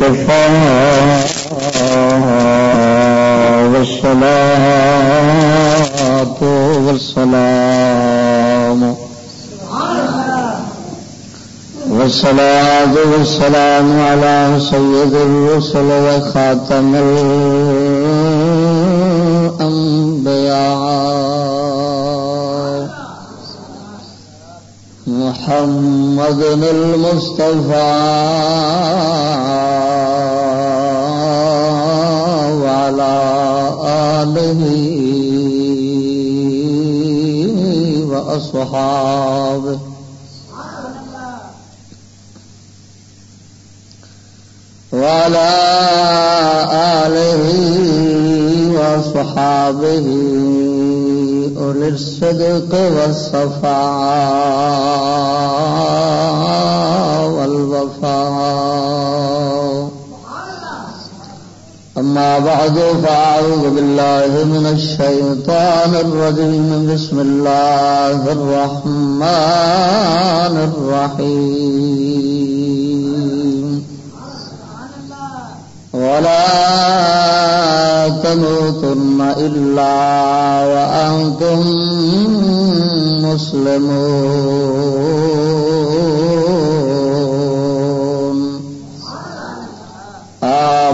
المصطفى والصلاة والسلام. والصلاة والسلام على سيد الرسل وخاتم الأنبياء. محمد المصطفى. وأصحابه وعلى آله وصحابه أولي الصدق والصفاء والوفاء۔ أما بعد فأعوذ بالله من الشيطان الرجيم. بسم الله الرحمن الرحيم. ولا تموتن إلا وأنتم مسلمون.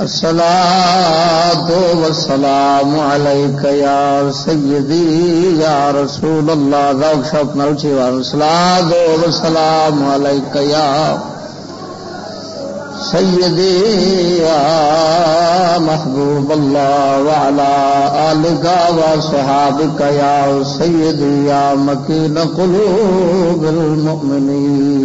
الصلاة والسلام عليك يا سيدي، يا رسول الله. ذوق شوق نلچی وار الصلاة والسلام عليك يا سيدي يا محبوب الله وعلى آلك وصحابك يا سيدي يا مكين قلوب المؤمنين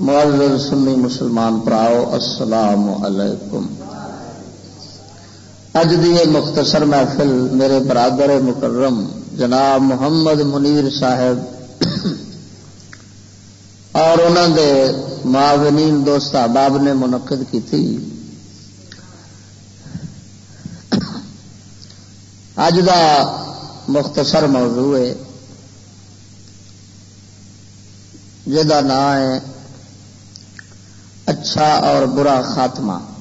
معذر سنی مسلمان پراؤ، السلام علیکم۔ اج دی مختصر محفل میرے برادر مکرم جناب محمد منیر صاحب اور انہوں دے معاونین دوست احباب نے منعقد کی تھی اج دا مختصر موضوع ہے۔ جہاں نام ہے اچھا اور برا خاتمہ۔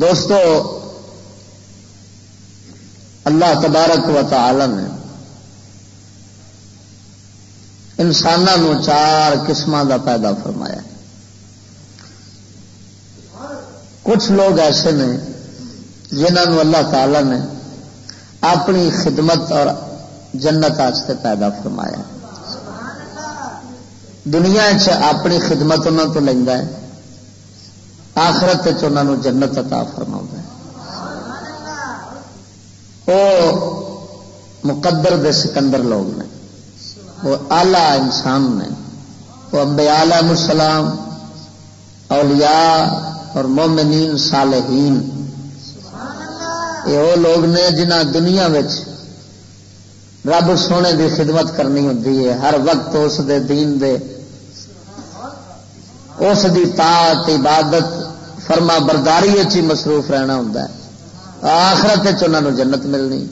دوستو، اللہ تبارک و تعالی نے انسانوں چار قسم کا پیدا فرمایا کچھ لوگ ایسے نے جنہوں اللہ تعالی نے اپنی خدمت اور جنت آستے پیدا فرمایا دنیا اپنی خدمت انہوں تو لینا ہے۔ آخرت انہوں جنت عطا فرما ہے۔ وہ مقدر دے سکندر لوگ نے، وہ آلہ انسان نے، وہ امبیا علیہ السلام، اولیاء اور مومنین صالحین۔ یہ وہ لوگ نے جنہ دنیا رب سونے دی خدمت کرنی ہوتی ہے، ہر وقت اس دے دین دے، اس دی طاعت، عبادت فرما برداری چی مصروف رہنا ہوں آخرت انہوں جنت ملنی۔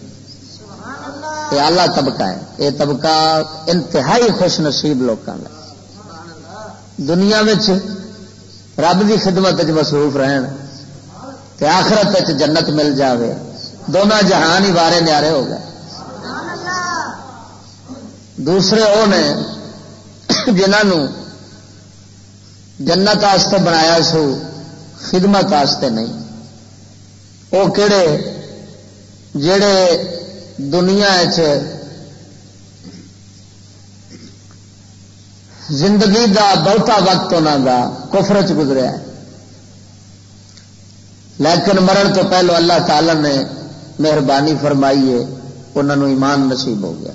یہ آلہ طبقہ ہے۔ یہ طبقہ انتہائی خوش نصیب لوگوں کا دنیا رب کی خدمت مصروف رہن تے آخرت جنت مل جاوے۔ دونوں جہان ہی بارے نیارے ہو گئے۔ دوسرے وہ نے جنہوں جنت آستے بنایا سو خدمت آستے نہیں۔ وہ کہڑے جڑے دنیا زندگی دا بہتا وقت انہوں کا کفر چ گزرا لیکن مرن تو پہلو اللہ تعالی نے مہربانی فرمائی ہے انہوں ایمان نصیب ہو گیا۔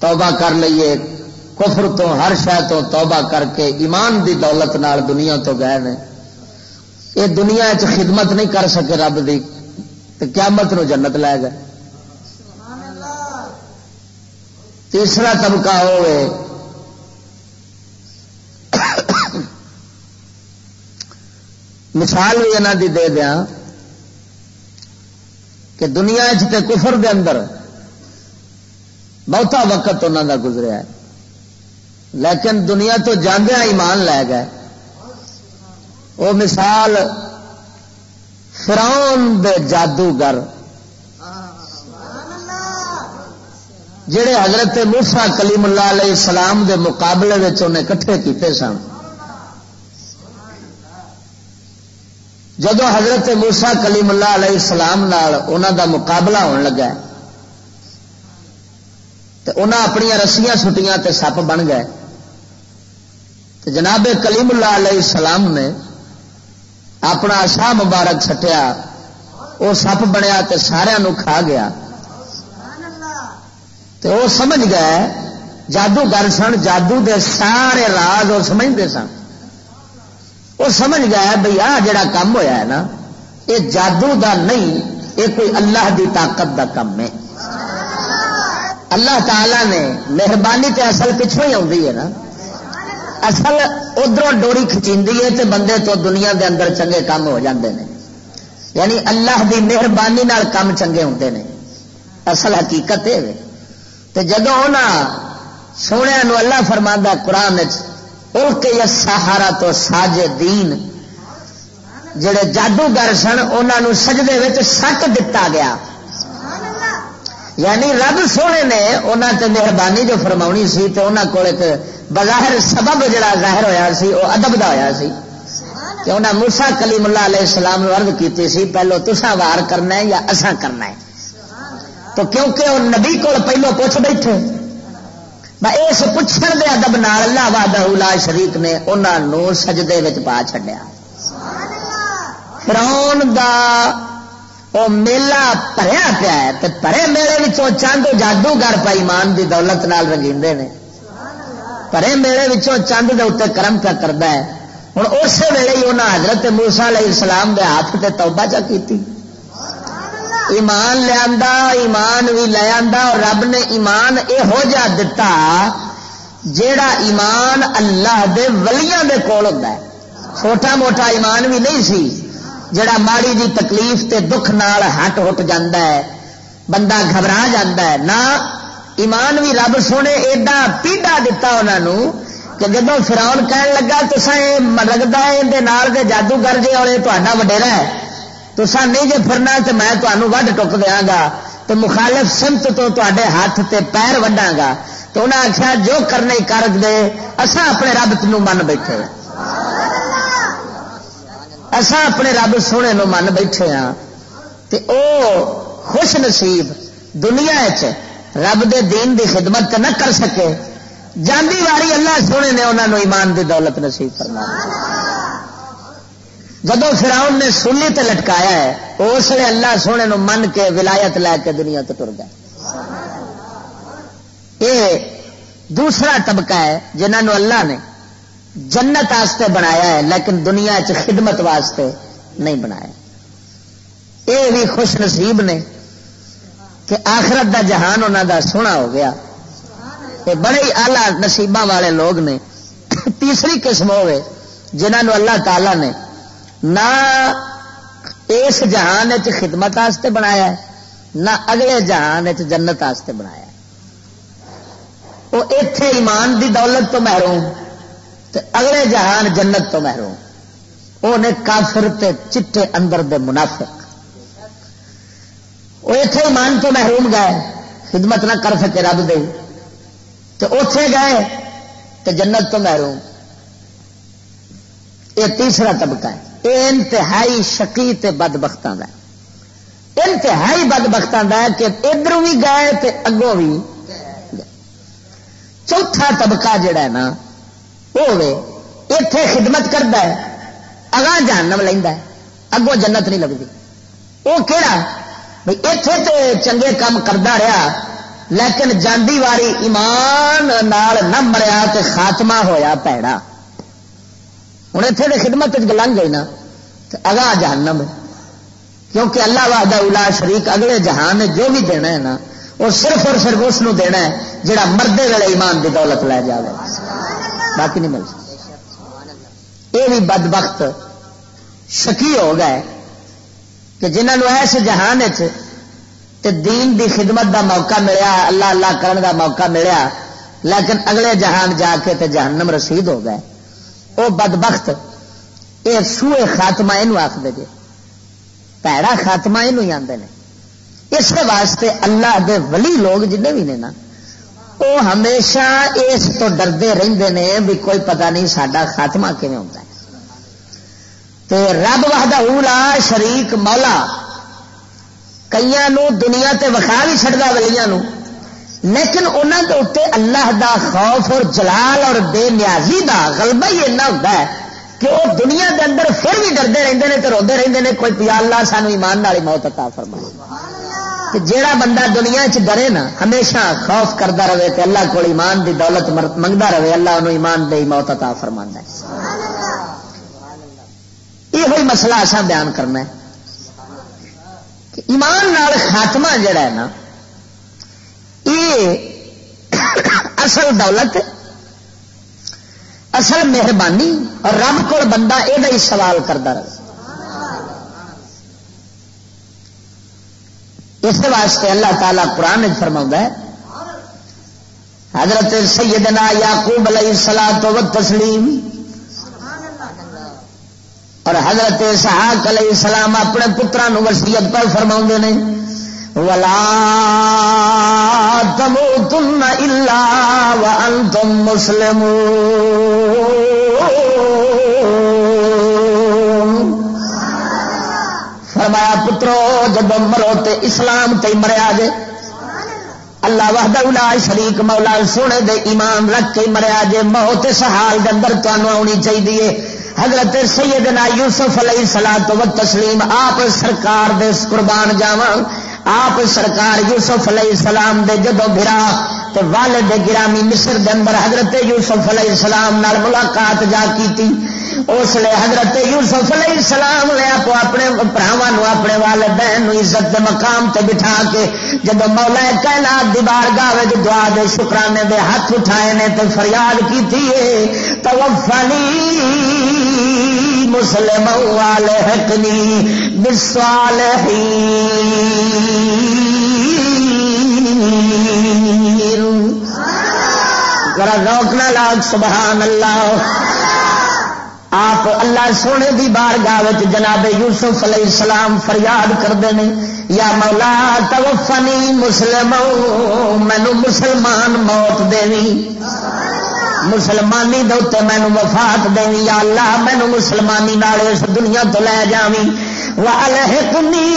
توبہ کر لیے کفر تو، ہر شہ تو توبہ کر کے ایمان دی دولت نال دنیا تو گئے نے یہ دنیا چ خدمت نہیں کر سکے رب دی تو قیامت نو جنت لے گئے۔ تیسرا طبقہ ہوئے۔ مثال بھی یہاں دی دے دیا کہ دنیا چ کفر دے اندر بہتا وقت انہوں کا گزرا ہے۔ لیکن دنیا تو جاندیا ایمان لے گئے۔ وہ مثال فراؤن دے جادوگر۔ جڑے حضرت موسا کلیم اللہ علیہ السلام دے مقابلے انہیں کٹھے کیتے سن۔ جدو حضرت موسا کلیم اللہ علیہ السلام انہوں دا مقابلہ ہون لگا تو انہیں اپنی رسیاں سٹیاں تے سپ بن گئے۔ تو جناب کلیم اللہ علیہ السلام نے اپنا شاہ مبارک چھٹیا وہ سپ بنیا تو سارا کھا گیا۔ تو وہ سمجھ گئے، جادوگر سن، جادو دے سارے راز وہ سمجھتے سن۔ وہ سمجھ گیا بھائی آ جڑا کام ہویا ہے نا، یہ جادو دا نہیں، یہ کوئی اللہ دی طاقت دا کم ہے۔ اللہ تعالی نے مہربانی تے اصل پچھوں ہی آئی ہے نا۔ اصل ادھر ڈوری کچی ہے تے بندے تو دنیا دے اندر چنگے کام ہو جاندے ہیں یعنی اللہ دی مہربانی نال کام چنگے ہوتے ہیں اصل حقیقت ہے تو جدو سونے اللہ فرما قرآن کے سہارا تو ساج دین۔ جڑے جادوگر سن انہوں سجدے سٹ دتا گیا۔ یعنی رب سونے نے انہوں تے مہربانی جو فرما سی تو انہوں کو ایک بظاہر سبب جڑا ظاہر ہویا سی وہ ادب کا ہوا سی۔ کہ انہیں موسا کلیم اللہ علیہ السلام ورد کی پہلو تسا وار کرنا ہے یا اسا کرنا ہے۔ تو کیونکہ وہ نبی کو پہلو پوچھ بیٹھے۔ اس پوچھنے دے ادب نال اللہ وحدہ لا شریف نے انہوں سجدے پا چڈیا فرون دا وہ میلہ پریا پیا ہے پرے میلے چند جادوگر پا ایمان دی دولت نال رنگیندے نے۔ پرے میلے چند دے اتنے کرم پیا کرتا ہے۔ ہوں اسی ویلے ہی انہیں حضرت موسا علیہ السلام دے ہاتھ سے توبہ چا کی ایمان لیا ایمان بھی لے اور رب نے ایمان یہو جا دتا جیڑا ایمان اللہ دے ولیاں دے کول ہوتا ہے۔ چھوٹا موٹا ایمان بھی نہیں سی۔ جڑا ماڑی جی تکلیف تے دکھ نال ہٹ ہٹ جاندہ ہے، بندہ گھبرا جاندہ ہے۔ نہ ایمان بھی رب سونے ایڈا پیڈا دتا انہوں کہ جب فراؤن کہن لگا تو لگتا ہے اندر جادوگر جی اور یہ تا وڈیرا ہے تو نہیں جی پھرنا تو میں تمہیں وڈ ٹک دیا گا تو مخالف سمت تو تے ہاتھ تے پیر وڈا گا۔ تو انہیں آخیا جو کرنے کر دے اسا اپنے رب تین من بیٹھے۔ اسا اپنے رب سونے نو من بیٹھے ہاں تے او خوش نصیب دنیا چ رب دے دین دی خدمت نہ کر سکے۔ جاندی واری اللہ سونے نے انہوں ایمان دی دولت نصیب کرنا جدو فراؤن نے سنی تے لٹکایا ہے اس لیے اللہ سونے نو من کے ولایت لے کے دنیا تو ٹر گئے یہ دوسرا طبقہ ہے جنہوں اللہ نے جنت واسطے بنایا ہے، لیکن دنیا چ خدمت واسطے نہیں بنایا۔ یہ بھی خوش نصیب نے کہ آخرت دا جہان انہوں دا سونا ہو گیا۔ یہ بڑے ہی آلہ نصیبہ والے لوگ نے۔ تیسری قسم ہوئے جنہوں اللہ تعالی نے نہ اس جہان خدمت آستے بنایا ہے، نہ اگلے جہان جنت آستے بنایا ہے۔ وہ اتے ایمان دی دولت تو محروم۔ تے اگلے جہان جنت تو محروم۔ وہ نے کافر تے چٹے اندر دے منافق۔ وہ اتے ایمان تو محروم گئے، خدمت نہ کر سکے رب دے۔ تو اتے گئے تو جنت تو محروم۔ یہ تیسرا طبقہ ہے۔ یہ انتہائی شکی تے بد بختوں کا انتہائی بد بختوں کا کہ ادھر بھی گئے تے اگوں بھی چوتھا طبقہ جڑا ہے نا وہ اتے خدمت کرتا ہے، اگاں جہنم لینا اگوں جنت نہیں لگتی وہ کہڑا بھائی اتے تو چنگے کام کرتا رہا لیکن جاندی واری ایمان نال نہ مریا تو خاتمہ ہویا پیڑا ہوں اتنے خدمت لنگ گئی نا اگا جہنم۔ کیونکہ اللہ وحدہ اولا شریک اگلے جہان نے جو بھی دینا ہے نا وہ صرف اور صرف اس دینا ہے، جڑا مردے ویلے ایمان کی دولت لے جائے باقی نہیں مل سکتا یہ بھی بد وقت شکی ہو گئے کہ جنہوں ایس جہان دین دی خدمت دا موقع ملیا، اللہ اللہ کرن دا موقع ملیا، لیکن اگلے جہان جا کے تے جہنم رسید ہو گئے۔ وہ بد بخت یہ سوئے خاتمہ یہ آخر جی پیڑا خاتمہ یہ آتے ہیں اس واسطے اللہ دے ولی لوگ جن بھی نے نا وہ ہمیشہ اس تو ڈردے رہتے ہیں بھی کوئی پتہ نہیں سڈا خاتمہ کیون ہوتا ہے۔ تے رب وحدہ اولا شریک مولا کئی دنیا تے وکھا بھی چڑھتا ولیاں لیکن انہوں کے اتنے اللہ دا خوف اور جلال اور بے نیازی دا غلبہ ہی ایسا ہوتا ہے کہ وہ دنیا کے اندر پھر بھی ڈرتے رہتے ہیں تو روتے رہتے ہیں کوئی پیا اللہ سانو ایمان والی موت عطا فرمائے۔ جیڑا بندہ دنیا چ ڈرے نا، ہمیشہ خوف کرتا رہے تو اللہ کو ایمان دی دولت منگتا رہے، اللہ انہوں ایمان دے موت عطا فرما یہ مسئلہ ایسا بیان کرنا ہے۔ کہ ایمان نال خاتمہ جڑا ہے نا، یہ اصل دولت، اصل مہربانی اور رب کو بندہ یہ سوال کرتا رہے۔ اس واسطے اللہ تعالی قرآن فرما ہے، حضرت سیدنا یعقوب علیہ السلام تو تسلیم اور حضرت صحاق علیہ السلام اپنے پترا وسیعت پر فرما نے، ولا تموتن الا وانتم مسلمون فرمایا، پترو جب مرو تے اسلام تے مریا جے۔ اللہ وحدہ اولا شریک، مولا سونے دے ایمان رکھ کے مریا جے۔ موت سہال دے اندر تانوں آنی چاہیے حضرت سیدنا یوسف علیہ السلام تو تسلیم، آپ سرکار دے قربان جاواں۔ آپ سرکار یوسف علیہ السلام دے جدو برا تے والد گرامی مصر دے اندر حضرت یوسف علیہ السلام نال ملاقات جا کی تھی اس لیے حضرت یوسف علیہ السلام نے آپ اپنے براہوں اپنے والدین عزت دے مقام تے بٹھا کے جب مولا کائنات دی بار گاہ دعا دے شکرانے دے ہاتھ اٹھائے نے تے فریاد کی تھی توفنی مسلم والے حقنی بالصالحین۔ ذرا روکنا لاگ، سبحان اللہ۔ آپ اللہ سونے دی بار گاہ جناب یوسف علیہ السلام فریاد کرتے ہیں، یا مولا توفنی مسلم مینو مسلمان موت دینی۔ مسلمانی دے مینو وفات دینی، یا اللہ مینو مسلمانی نال اس دنیا تو لے جاوی والحقنی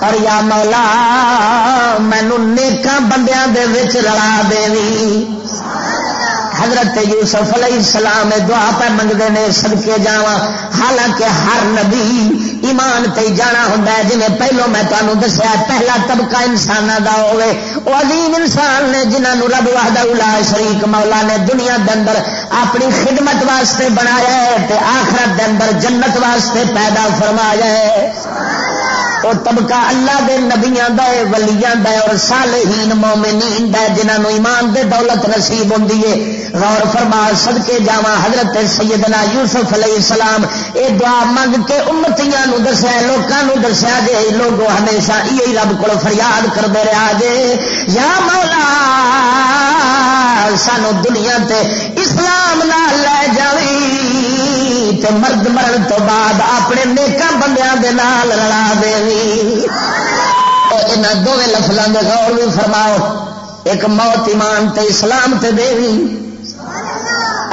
اور یا مولا مینو نیکاں بندیاں دے وچ رلا دینی حضرت یوسف علیہ السلام دعا پہ منگتے ہیں سدکے جا حالانکہ ہر نبی ایمان تے جانا ہوں جی پہلو میں تمہیں دسیا پہلا طبقہ انسان کا ہوے وہ عظیم انسان نے جنہوں رب واہدہ الا شریک مولا نے دنیا کے اندر اپنی خدمت واسطے بنایا ہے آخرت کے اندر جنت واسطے پیدا فرمایا ہے وہ طبقہ اللہ دے نبیاں دا ہے، ولیاں دا ہے، اور صالحین، مومنین دا ہے، جنہاں ایمان دے دولت نصیب ہوندی ہے۔ غور فرما، صدقے جاواں حضرت سیدنا یوسف علیہ السلام، اے دعا منگ کے امتیاں نو دسیا، لوکاں نو دسیا جے، لوگو ہمیشہ یہی رب کو فریاد کردے رہا جے۔ یا مولا، سانو دنیا تے اسلام نہ لے جاوی تے مرد مرن تو بعد اپنے نیکا بندیاں دے نال رلا دے ان دونوں لفلوں کے غور بھی فرماؤ۔ ایک موت ایمان تے اسلام تے دے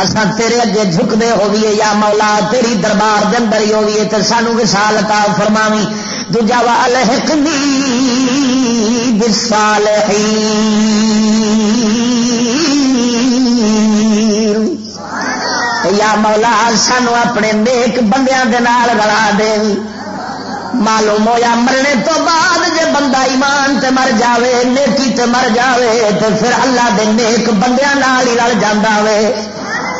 اسان تیرے اگے جھکتے ہوئیے، یا مولا، تیری دربار دن ہی ہوئیے تے سانو وسال عطا فرماوی دوجا والحقنی بالصالحین۔ یا مولا، سانو اپنے نیک بندیاں دے نال رلا دے۔ معلوم ہویا مرنے تو بعد جے بندہ ایمان تے مر جاوے، نیکی تے مر جاوے، تو پھر اللہ دے نیک بندیاں نال ہی رل جاندا وے۔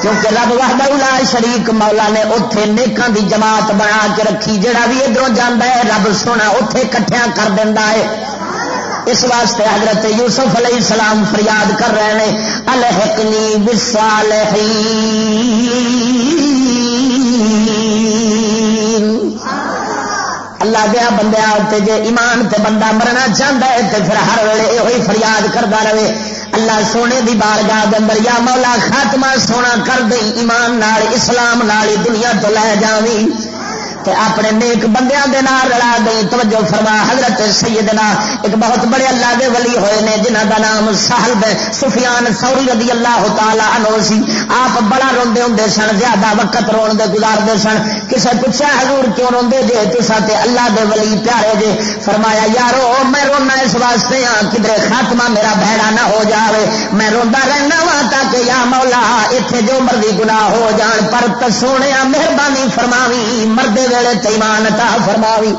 کیونکہ رب وحدہ الا شریک مولا نے اتے نیکاں دی جماعت بنا کے رکھی، جڑا بھی ادھر جانا ہے، رب سونا اتے کٹھیا کر دینا ہے۔ اس واسطے حضرت یوسف علیہ السلام فریاد کر رہے ہیں الحقنی بسال اللہ دیا بندے جے ایمان تے بندہ مرنا چاہتا ہے تو پھر ہر ویلے یہ فریاد کرتا رہے۔ اللہ سونے دی بارگاہ اندر یا مولا خاتمہ سونا کر دے ایمان نال، اسلام نال دنیا تو لے جاوی تے اپنے نیک بندیاں دے نال رلا دیں توجہ فرما، حضرت سیدنا ایک بہت بڑے اللہ دے ولی ہوئے نے جنہ دا نام سہل سفیان سوری رضی اللہ تعالی عنہ سی۔ آپ بڑا روندے ہوندے سن، زیادہ وقت رون دے گزاردے سن۔ کسے پوچھا، حضور کیوں روندے جے؟ تسا تے اللہ دے ولی پیارے جے۔ فرمایا، یارو، میں رونا اس واسطے ہاں کدھر خاتمہ میرا بہڑا نہ ہو جاوے۔ میں روندا رہنا وا تاکہ یا مولا، ایتھے جو مرضی گناہ ہو جان، پر تے سونیا مہربانی فرماوی، مردے ویلے تیمان تا فرماوی۔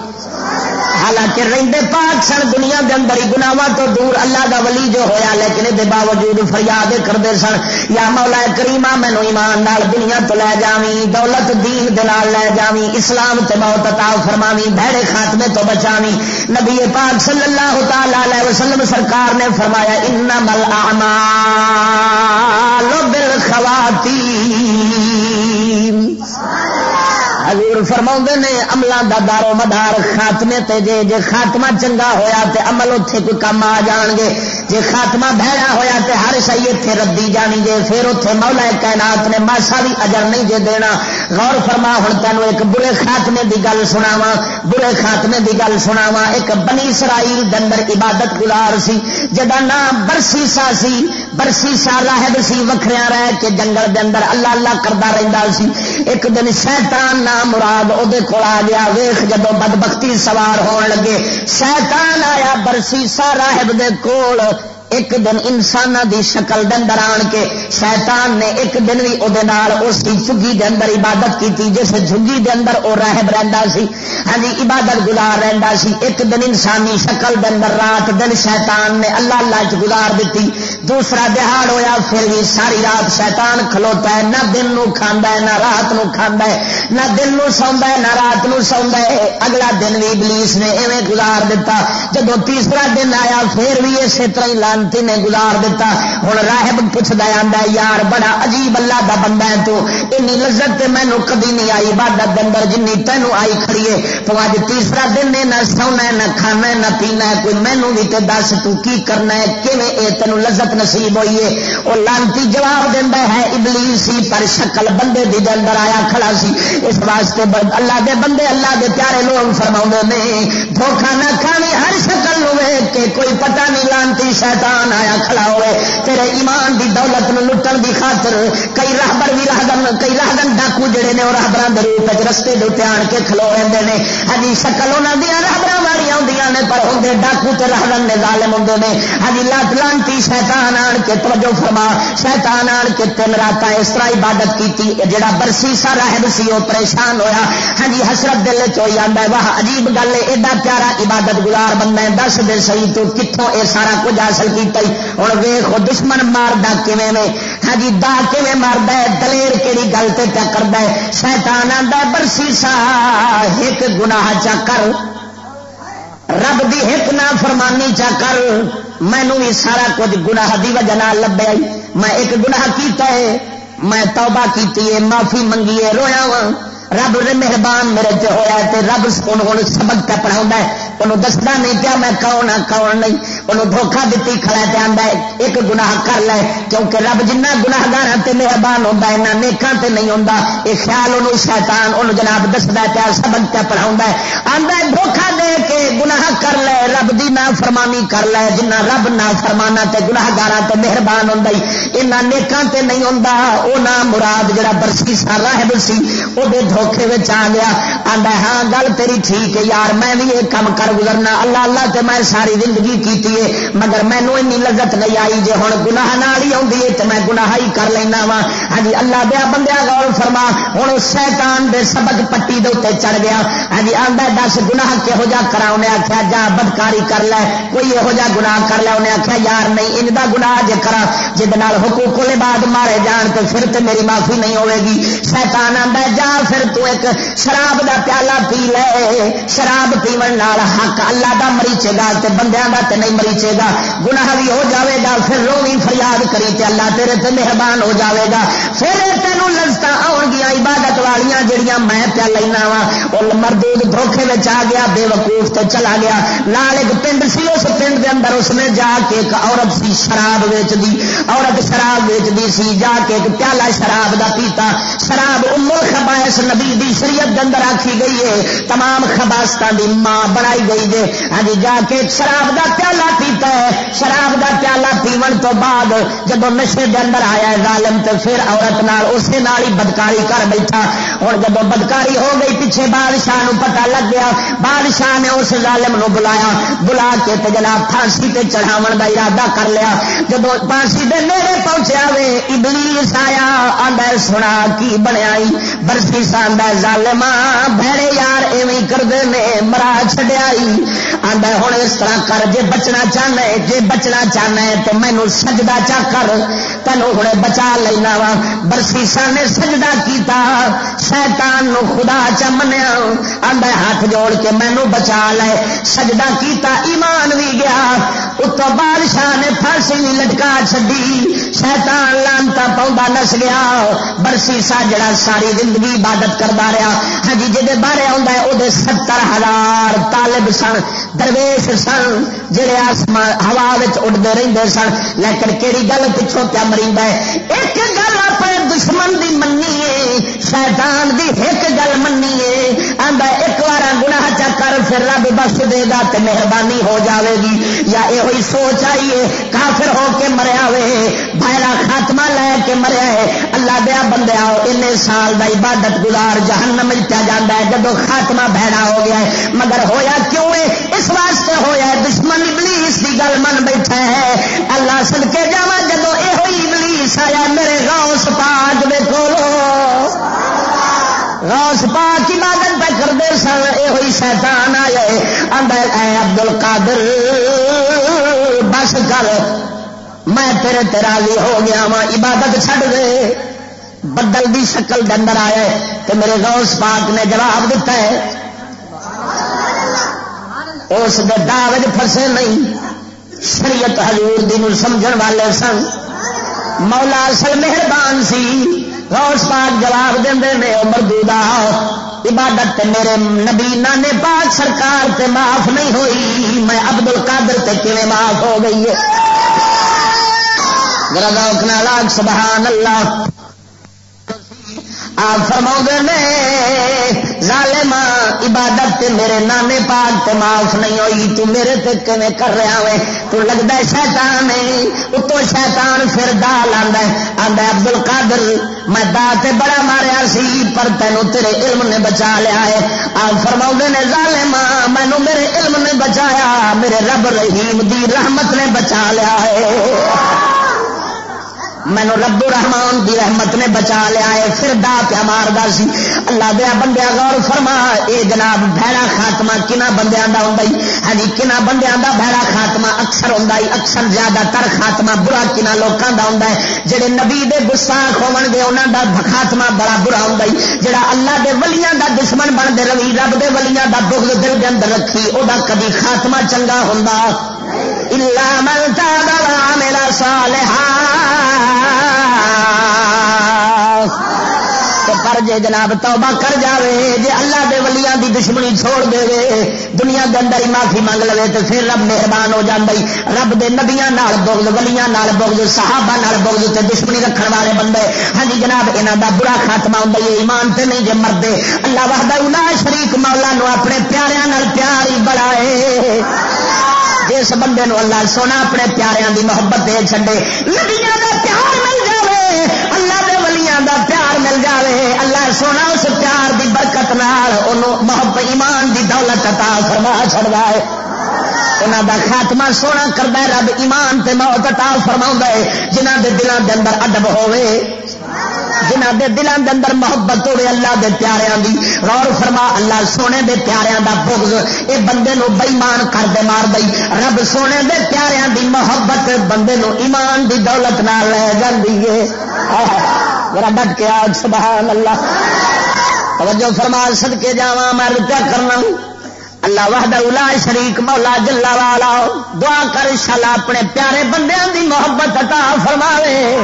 حالانکہ رنگے پاک سن، دنیا کے اندر ہی گناوا تو دور اللہ دا ولی جو ہویا، لیکن یہ باوجود فریاد کرتے سن، یا مولا کریما مینو ایمان نال دنیا تو لے جاوی دولت دین دلال لے جاوی اسلام تے بہت عطا فرماوی بھڑے خاتمے تو بچاوی نبی پاک صلی اللہ تعالی علیہ وسلم سرکار نے فرمایا انما الاعمال بالخواتیم۔ سبحان اللہ حضور فرما نے عملوں دا دارو مدار خاتمے تے جے جے خاتمہ چنگا ہویا تے عمل اتے کوئی کام آ جان گے، جے خاتمہ بہڑا ہویا تے ہر شہی اتنے ردی جانی جے پھر اتنے مولا کائنات نے ماسا بھی اجر نہیں جے دینا۔ غور فرما ہوں تینوں ایک برے خاتمے دی گل سناوا برے خاتمے دی گل سناوا ایک بنی اسرائیل دندر عبادت گزار سی، جدا نام برسی سا سی، برسی سا راہب سی وکھریا رہ کے جنگل دے اندر اللہ اللہ کرتا رہتا سی۔ ایک دن شیطان نہ مراد وہ کول آ گیا، ویخ جدو بدبختی سوار ہون لگے، شیطان آیا برسی سا راہب دے کول۔ ایک دن انسان دی شکل اندر آن کے شیطان نے ایک دن بھی وہ اس کی جگی دے اندر عبادت کی جس جگی دے اندر وہ راہب رہا سی ہاں جی عبادت گزار رہا سی۔ ایک دن انسانی شکل دے اندر رات دن شیطان نے اللہ اللہ چ گزار دیتی دوسرا دہاڑ ہویا، پھر بھی ساری رات شیطان کھلوتا ہے، نہ دن نو کھانا ہے، نہ رات نو کھانا ہے، نہ دن نو سوندا ہے، نہ رات نو سوندا ہے۔ اگلا دن بھی ابلیس نے ایویں گزار دیتا جب تیسرا دن آیا، پھر بھی اسی طرح ہی لانتی نے گزار دیتا ہوں راہب پوچھتا آتا یار بڑا عجیب اللہ دا بندہ ہے تو۔ این لذت مینو کدی نہیں آئی، عبادت اندر جن تینوں آئی کھڑیے تو اج تیسرا دن ہے، نہ سونا ہے، نہ کھانا ہے، نہ پینا ہے۔ کوئی مینو بھی تو دس تو کی کرنا ہے، کیویں اے تینوں لذت نصیب ہوئی ہے؟ وہ لانتی جواب دینا ہے ابلی سی، پر شکل بندے دی اندر آیا کھڑا سی۔ اس واسطے اللہ دے بندے، اللہ دے پیارے لوگ فرما نے دھوکھا نہ کھانی ہر شکل نو کے کوئی پتہ نہیں لانتی شیطان آیا کھڑا ہوئے۔ تیرے ایمان دی دولت نو لٹن دی خاطر کئی راہبر بھی راہدن کئی راہدن ڈاکو جڑے نے وہ راہبر روپ رستے دے آن کے کھلو رہتے ہیں ہی جی، شکل انہوں دیا راہبر والی آدی نے، پر ہوں ڈاکو تے راہدن نے ظالم ہوں نے۔ ہاں جی، ہی لانتی شیطان آن کے توجہ فرما، شیطان آن کے تین رات اس طرح عبادت کی جڑا برسی سا راہب سی وہ پریشان ہویا۔ ہاں جی حسرت دل چوئی آتا ہے، واہ، عجیب گل ہے، ایڈا پیارا عبادت گزار بندہ ہے، دس دے سی تو کتوں یہ سارا کچھ حاصل کیا ہوں ویخ دشمن ماردا کھے میں ہاں جی دا کھے مارد دلیر کہڑی گل سے پیا کرتا ہے؟ شیتان آتا برسی سا ایک گناہ چا کر۔ رب دی ایک نہ فرمانی چا کر۔ مینو بھی سارا کچھ گناہ دی وجہ لبیا میں ایک گناہ کیتا ہے میں توبہ کیتی ہے معافی منگی ہے رویا وا۔ رب مہربان میرے تے ہوا ہے تے رب ہوں سبق پہ پڑھا ہے، انہوں دستا نہیں پیا میں کون ہاں کون نہیں۔ انہوں دھوکھا دیتی کھڑا تے آندا ہے، ایک گناہ کر لے، کیونکہ رب جنہ گناہگار تے مہربان ہوندا ہے، نہ نیکاں تے نہیں ہوندا۔ اے خیال انہوں، شیطان انہوں جناب دسدا پیا، سبق پیا پڑھاوندا ہے۔ آندا ہے، دھوکھا دے کے گناہ کر لے، رب دی نا فرمانی کر لے، جنہ رب نا فرمانا تے گناہگاراں تے مہربان ہوندا ہے انہاں نیکاں تے نہیں ہوندا۔ او نا مراد جڑا برسی سا راہب سی، او دے دھوکھے وچ آ گیا، آندا ہاں گل تیری ٹھیک ہے یار، میں بھی یہ کام کر گزرنا۔ اللہ اللہ تے میں ساری زندگی کیتی ہے، مگر مینو این لذت نہیں آئی جی ہوں گناہ نال ہی آئی ہے تو میں گناہ ہی کر لینا وا ہاں جی اللہ دیا بندیا غور فرما ہوں شیطان دے سبق پٹی دے اتنے چڑھ گیا۔ ہاں جی آدھا دس گناہ کہہو جا کرا انہیں آخیا جا بدکاری کر لے، کوئی یہو جہ گناہ کر لے، انہیں آخیا یار نہیں، ان کا گناہ جے کرا جہد حقوق بعد مارے جان تو پھر تو میری معافی نہیں ہوے گی۔ شیطان آدھا جا پھر تو ایک شراب دا پیالہ پی لے، شراب پیمن حق اللہ دا مریچے گا تے بندیاں دا تے نہیں مریچے گا۔ گناہ بھی ہو جاوے گا، پھر روی فریاد کری تے اللہ تیرے تے مہربان ہو جاوے گا۔ پھر تینوں لذت آن گیا، عبادت والیاں جڑیاں میں پیا لینا وا وہ مردود دھوکھے میں آ گیا بے وقوف تے چلا گیا۔ لال ایک پنڈ سی، اس پنڈ کے اندر اس نے جا کے ایک عورت سی شراب ویچ دی عورت شراب ویچ دی سی، جا کے ایک پیالہ شراب دا پیتا۔ شراب امر خبائش نبی دی شریعت اندر آکھی گئی ہے، تمام خباستان دی ماں بنائی گئی جے ہاں جی، جا کے شراب دا پیالہ پیتا ہے۔ شراب کا پیالہ پیمن تو بعد جب نشے کے اندر آیا ظالم، تو پھر عورت نال، اسی نال ہی بدکاری کر بیٹھا۔ ہوں جب بدکاری ہو گئی، پیچھے بادشاہ نو پتا لگ گیا۔ بادشاہ نے اس ظالم نو بلایا۔ بلا کے جناب پھانسی تے چڑھاو کا ارادہ کر لیا۔ جب پھانسی دے نیڑے پہنچیا وے، ابلیس آیا آدھا سنا کی بنیا برسی ساندہ ظالما بھڑے یار ایویں کرتے مرا چڈیا آدھا ہوں اس طرح کر جے بچنا چاہنا ہے جے بچنا چاہنا ہے تو مینو سجدہ چا کر تینوں ہوں بچا لینا وا برسیسا نے سجدہ کیتا شیطان نو خدا چا منیا آدھا ہاتھ جوڑ کے مینو بچا لے سجدہ کیتا ایمان بھی گیا اتو بادشاہ نے پھانسی بھی لٹکا چڈی شیطان لانتا پاؤں نس گیا برسیسا جڑا ساری زندگی عبادت کرتا رہا ہاں جی بارے آتا ہے وہ ستر ہزار طالب سن، درویش سن جڑے آسمان، ہوا اڈتے رہتے سن۔ لیکن کہڑی گل پچھوں پیا مری ایک گل اپنے دشمن دی منی ہے، شیطان دی ایک گل منی ہے۔ آدھا ایک بار گنا چا کر پھر رب بخش دے گا تو مہربانی ہو جاوے گی۔ یا یہ سوچ آئیے کافر ہو کے مریا وے۔ بہرا خاتمہ لے کے مریا ہے۔ اللہ دیا بندیا ان سال کا عبادت گزار جہنم پیا جانا ہے جب خاتمہ بہڑا ہو گیا ہے۔ مگر ہویا کیوں ہے؟ اس واسطے ہویا ہے، دشمن ابلیس کی گل من بیٹھا ہے۔ اللہ سد کے جا جب یہ ابلیس آیا، میرے روس پاک دیکھو روس پاک عبادت پہ کرتے سن یہ شیطان آیا اے ابدل کادر بس کر، میں تیرے تراضی ہو گیا وا عبادت چھڈ دے۔ بدل دی شکل دے اندر آئے تو میرے غوث پاک نے جواب دیتا ہے، اس دعوت پھسے نہیں، شریعت حضور دی سمجھن والے سن۔ مولا اصل مہربان سی۔ روس پاک جواب دے مردودا عبادت تے میرے نبی نانے پاک سرکار تے معاف نہیں ہوئی۔ میں ابدل کادر تے کیویں معاف ہو گئی ہے؟ ذرا لاگ سبحان اللہ۔ آپ فرما نے ظالم عبادت تے میرے نانے پاک تے معاف نہیں ہوئی، تو میرے تے کیویں کر رہا ہوئے؟ تو لگتا ہے شیطان ہے اتو شیطان پھر دا لاندا ہے۔ آندا عبد القادر میں دا تے بڑا ماریا سی، پر تینو تیرے علم نے بچا لیا ہے۔ آپ فرما نے ظالم مینو میرے علم نے بچایا، میرے رب رحیم دی رحمت نے بچا لیا ہے۔ مینو رب رحمان دی رحمت نے بچا لیا ہے، پھر دا پیا ماردا سی۔ اللہ دیا بندیا غور فرما، اے جناب بھڑا خاتمہ کنا بندیا کا ہوں ہاں جی کنا بندیا کا بھڑا خاتمہ اکثر ہوں اکثر زیادہ تر خاتمہ برا کنا لوگوں کا ہوں جہے نبی دے گساخ ہو گے انہوں کا خاتمہ بڑا برا ہوں جہاں اللہ دے ولیاں دا دشمن بنتے روی، رب دے ولیاں دا بغض دل کے اندر رکھی وہ کبھی خاتمہ چنگا ہوں من تاب وعمل صالحا۔ پر جے جناب توبہ کر جاوے، جے اللہ دے ولیاں دی دشمنی چھوڑ دے وے دنیا دے اندر ہی معافی مانگ لے تو پھر رب مہربان ہو جاندی رب دے نبیاں نال بغض، ولیاں نال بغض، صحابہ نال بغض تے دشمنی رکھن والے بندے۔ ہاں جی جناب، انہاں دا برا خاتمہ ہوندا ہے ایمان تے نہیں، جے مردے۔ اللہ وحدہ لا شریک مولا نو اپنے پیاریاں نال پیار ہی بڑھائے۔ جس بندے نو اللہ سونا اپنے پیاریاں دی محبت دے چھڈے۔ نبیاں دا پیار مل جاوے، اللہ دے ولیاں دا پیار مل جاوے۔ اللہ سونا اس پیار دی برکت نال محبت، ایمان دی دولت عطا فرما چڑھتا ہے۔ انہوں دا خاتمہ سونا کرتا ہے رب ایمان تے موت عطا فرما ہے۔ جنہ دے دلوں دے اندر ادب ہوے جنہ دے دلوں دے اندر محبت ہوے اللہ دے پیاریاں دی۔ غور فرما، اللہ سونے دے پیاریاں دا بغض، اے بندے نو بےمان کر دے مار دئی۔ رب سونے دے پیاریاں دی محبت بندے نو ایمان دی دولت نال لے جاندی ہے۔ میرا ڈٹ کے آج سبحان اللہ توجہ فرما سد کے میں کیا کرنا اللہ وحد الا شریک، مولا جلا والا دعا کر شالا اپنے پیارے بندیاں دی محبت عطا فرماوے۔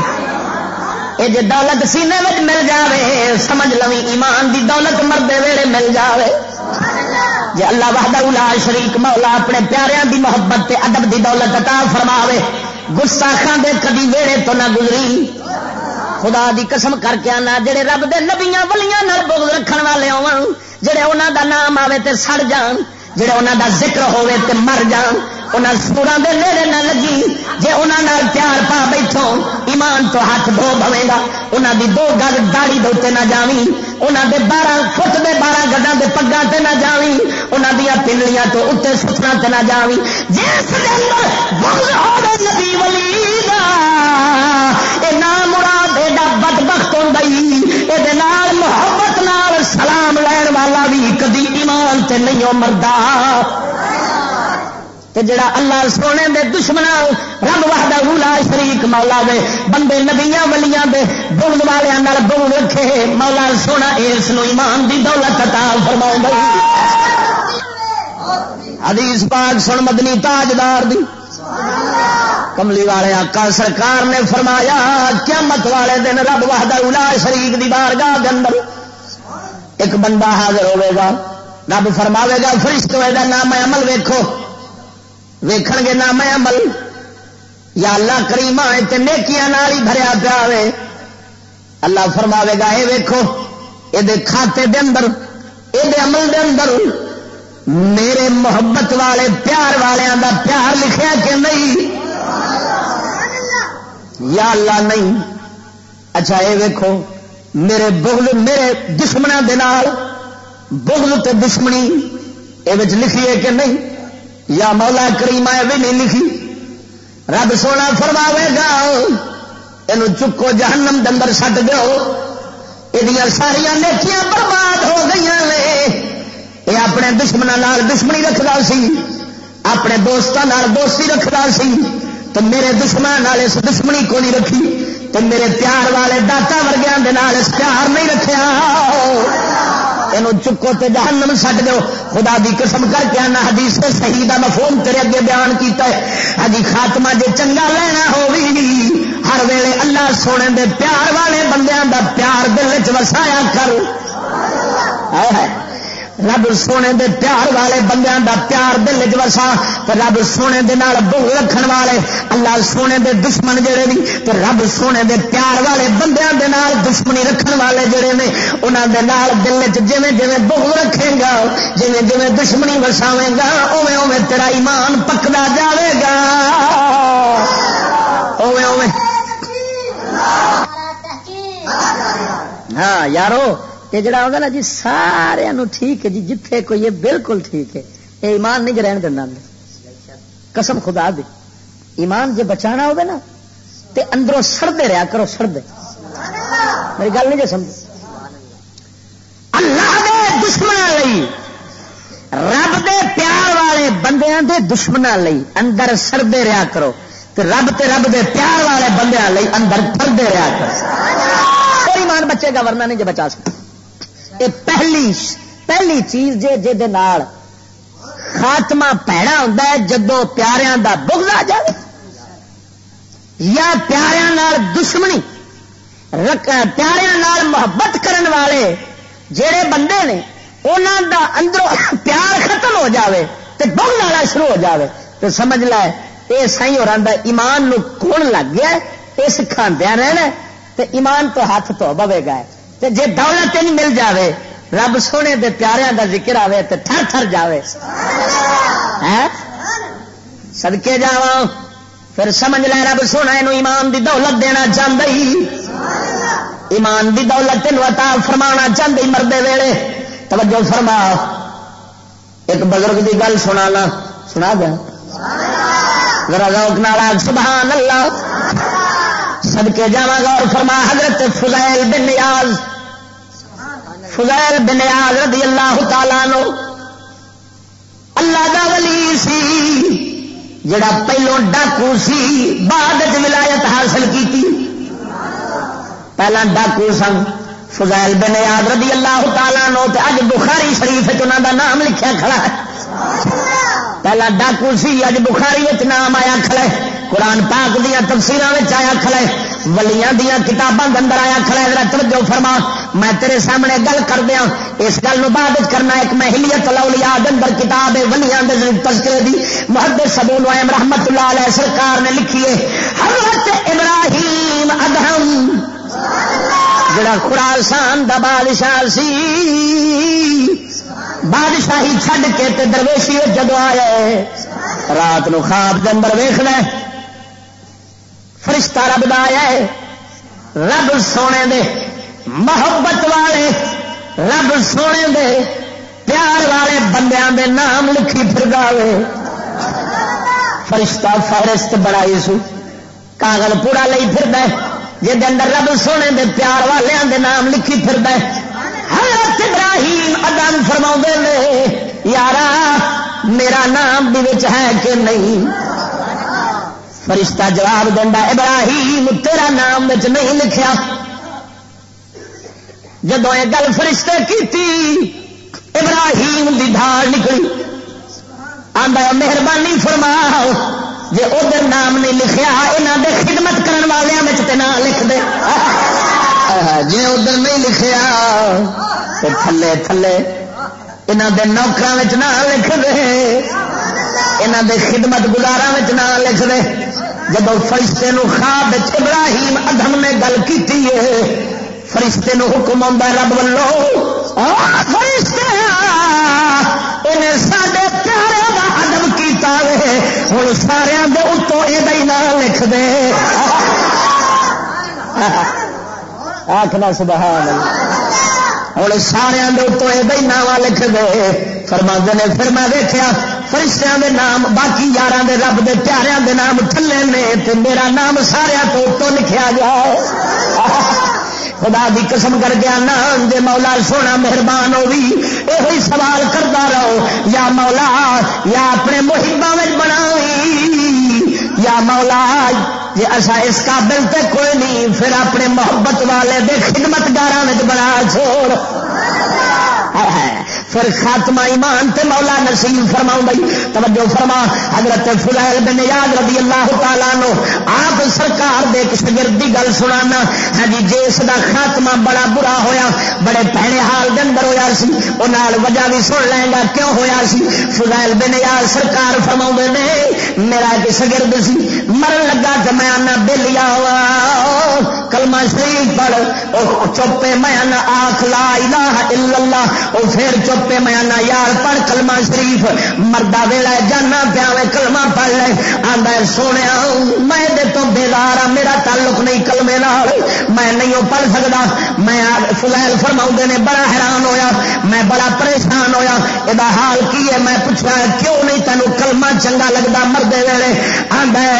یہ جی دولت سینے میں مل جائے سمجھ لو ایمان دی دولت مردے ویڑے مل جائے جی اللہ وحدہ الا شریک مولا اپنے پیاریاں دی محبت تے ادب دی دولت عطا فرماوے گستاخان دے کدی ویڑے تو نہ گزری خدا دی قسم کر کے آنا جڑے رب دے نبیاں ولیاں نال بغض رکھن والے ہون جڑے انہاں دا نام آوے تے سڑ جان جڑے انہاں دا ذکر ہوے تے مر جان انہاں سورا دے نیڑے نہ لگی۔ جے انہاں پیار پا بیٹھو، ایمان تو ہاتھ دھو بوے گا۔ انہاں دی دو گل داڑی دے نہ جاوی انہاں دے بارہ فٹ دے بارہ گڈا دے پگا تے نہ جاوی انہاں دیا پنڈلیاں تو اتنے سٹنا تے نہ جاوی جس دے اندر بغض ہو نبی ولی دا، اے نام مراد ایڈا بدبخت ہوندی اے دے نال محبت نال سلام لین والا بھی کدی ایمان تے نہیں ہو مردا۔ تے جڑا اللہ سونے دے دشمن رب وحدہ اولا شریک مولا دے، بندے نبیاں ولیاں دے بغض والے نال بغض رکھے، مولا سونا اس نو ایمان دی دولت عطا فرماوندا حدیث پاک سن مدنی تاجدار دی۔ کملی والے آقا سرکار نے فرمایا، قیامت والے دن رب وحدہ اولا شریک دی بارگاہ دے اندر ایک بندہ حاضر ہوے گا۔ رب فرماوے گا فرشت ہوئے گا نام عمل ویکھو۔ ویکھ گے نام عمل۔ یا اللہ کریم نیکیا نال ہی بھریا پیا اللہ فرماوے گا یہ ویکو یہ کھاتے دے اندر یہ عمل دے اندر میرے محبت والے، پیار والوں دا پیار لکھیا کہ نہیں؟ یا اللہ نہیں۔ اچھا یہ ویکو میرے بغل، میرے دشمنوں کے نال بغل تے دشمنی یہ لکھیے کہ نہیں؟ یا مولا کریم بھی نہیں لکھی؟ رب سونا فرماوے گا یہ چکو جہنم دندر سٹ دو یہ ساریا نیکیاں برباد ہو گئی یہ اپنے دشمنوں دشمنی رکھتا سی، اپنے دوستوں دوستی رکھتا سی تو میرے دشمن اس دشمنی کو نہیں رکھی۔ تو میرے پیار والے داتا ورگیا اس پیار نہیں رکھا یہ چکو تے جہنم سٹ دو۔ خدا دی قسم کر کے آنا، حدیث سے صحیح دا مفہوم تیرے اگے بیان کیتا ہے۔ ہجی خاتمہ جے چنگا لینا ہوگی ہر ویلے اللہ سونے دے پیار والے بندیاں دا پیار دل چ وسایا کر۔ رب سونے دے پیار والے بندیاں دا پیار دل چسا تو رب سونے دے نال بہو رکھن والے اللہ سونے دے دشمن جڑے بھی تو رب سونے دے پیار والے بندیاں دے نال دشمنی رکھن والے جڑے نے انہاں دے نال دل چ جویں جویں بہو رکھے گا جویں جویں دشمنی وساوے گا اوویں اوویں تیرا ایمان پکدا جاوے گا۔ اوویں اوویں۔ ہاں یارو یہ جڑا ہوگا نا جی سارے ٹھیک ہے جی جتھے کوئی یہ بالکل ٹھیک ہے۔ یہ ایمان نہیں رہن دینا قسم خدا دی۔ ایمان جی بچانا ہوگا نا تے اندروں سردے رہا کرو سردے میری گل نہیں جی سمجھ اللہ دے دشمن رب دے پیار والے بندیاں دے دشمنوں لئی اندر سردے رہا کرو۔ تے رب تے رب دے پیار والے بندیاں لئی اندر پردے رہا کرو۔ کوئی ایمان بچے گا ورنہ نہیں جی بچا سکتا۔ پہلی پہلی چیز جے جے نال خاتمہ پیڑا ہوتا ہے جدو پیاریاں دا بغض آ جائے یا پیاریاں نال دشمنی پیارے محبت کرن والے جڑے بندے نے انہوں دا اندروں پیار ختم ہو جاوے تے بہت والا شروع ہو جاوے۔ تو سمجھ لے یہ سی ہو رہا ایمان نو کون لگ گیا یہ سکھاندیا رہنا تے ایمان تو ہاتھ تو بوے گا تے جے دولت نہیں مل جاوے رب سونے دے پیاریاں دا ذکر آوے تے تھر تھر جاوے۔ سدکے جا پھر سمجھ لے رب سونا یہ ایمان دی دولت دینا چاہتا ایمان دی دولت تین عطا فرما چاہتی مردے ویلے۔ توجہ فرما۔ ایک بزرگ دی گل سنا لا۔ سنا دیا ذرا روک نالا سبحان اللہ۔ سدکے جا گا اور فرما۔ حضرت فضائل بن نیاز۔ فضائل بن نیاز رضی اللہ تعالی نو اللہ دا ولی سی، جڑا پہلو ڈاکو سی، بعد ولایت حاصل کی پہلا ڈاکو سن فضائل بن یاد رضی اللہ تعالیٰ نو تے اج بخاری شریف انہوں دا نام لکھیا کھڑا ہے۔ پہلا ڈاکو سی، اج بخاری نام آیا کھڑا ہے۔ قرآن پاک دیا تفصیل آیا کھڑا ہے۔ ولیاں دیا کتاباں اندر آیا کھڑا ہے توجہ فرما۔ میں تیرے سامنے گل کر دیا اس گل نو بعد کرنا ایک محلیت الاولیاء اندر کتاب ہے، ولیاں دے تذکرے دی۔ محدث ابو نعیم رحمت اللہ علیہ سرکار نے لکھی ہے، حضرت ابراہیم ادہم، جڑا خراسان دا بادشاہ سی۔ بادشاہی چھڈ کے تے درویشی جدو آیا رات نو خواب دے اندر ویخنا فرشتہ رب دا آیا ہے۔ رب سونے دے، محبت والے، رب سونے دے، پیار والے بندیاں دے نام لکھی پھر فرشتہ فہرست بڑائی سو۔ کاغل پورا لئی پھر جی اندر رب سونے دے، پیار والوں دے نام لکھی پھر حضرت ابراہیم ادم فرما نے، یارا، میرا نام بھی ہے کہ نہیں؟ فرشتہ جواب دینا ابراہیم، تیرا نام نہیں لکھیا۔ جب یہ گل فرشتے کی ابراہیم دی دھار نکلی۔ آدھا مہربانی فرماؤ جی ادھر نام نہیں لکھیا یہاں دے خدمت کرن والوں نام لکھ دے۔ جی ادھر نہیں لکھیا تھلے تھلے یہاں دے نوکر نام لکھ دے۔ یہاں دے خدمت گزارا نام لکھ دے جب فرشتے نو خواب ابراہیم ادم نے گل کی فرشتے نو حکم آتا رب ولو فرشتے انہیں سارے پیارے کا ادم کیا ہوں سارا اتوں یہ نام لکھ دے۔ آخنا سبحان اللہ۔ ہوں سارا اتوں یہ نام لکھ دے۔ فرما نے پھر میں دیکھا فرشتیاں دے نام، باقی یار دے رب دے پیاریاں دے نام تھلے نے تے میرا نام سارا تو تو لکھیا جائے خدا دی قسم کر گیا نام دے مولا سونا مہربان ہوگی یہ سوال کرتا رہو۔ یا مولا، یا اپنے محبا میں بنائی یا مولا جی اصا اس قابل تے کوئی نہیں، پھر اپنے محبت والے دے خدمت گارا بنا چھوڑ۔ پھر خاتمہ ایمان تے مولا نصیب فرما بھائی، توجہ فرما، حضرت فلائل بن یاد رضی اللہ تعالیٰ نو آپ سرکار دے ایک شگرد دی گل سنانا۔ ہاں جی جس دا خاتمہ بڑا برا ہویا، بڑے پہنے حال دے اندر ہویا سی، او نال وجہ بھی سن لیں گا، کیوں ہویا سی؟ فلائل بن یاد سرکار فرما نے میرا ایک شگرد سی؟ مرن لگا کہ میں آنا بلیا ہوا۔ کلمہ شریف پڑھ چپے میں آنا، آخ لا الہ الا اللہ، او پھر چپ پہ میں یار پڑھ کلمہ شریف مردہ ویلا جانا پیا میں کلمہ پڑھ لے۔ آدھا سونے میں دے تو بےدار ہاں میرا تعلق نہیں کلمے نال۔ میں نہیں پڑھ سکتا میں فلائل فرما نے، بڑا حیران ہویا۔ میں بڑا پریشان ہویا۔ یہ حال کی ہے؟ میں پوچھا، کیوں نہیں تینوں کلمہ چنگا لگتا مردے ویلے؟ آدھا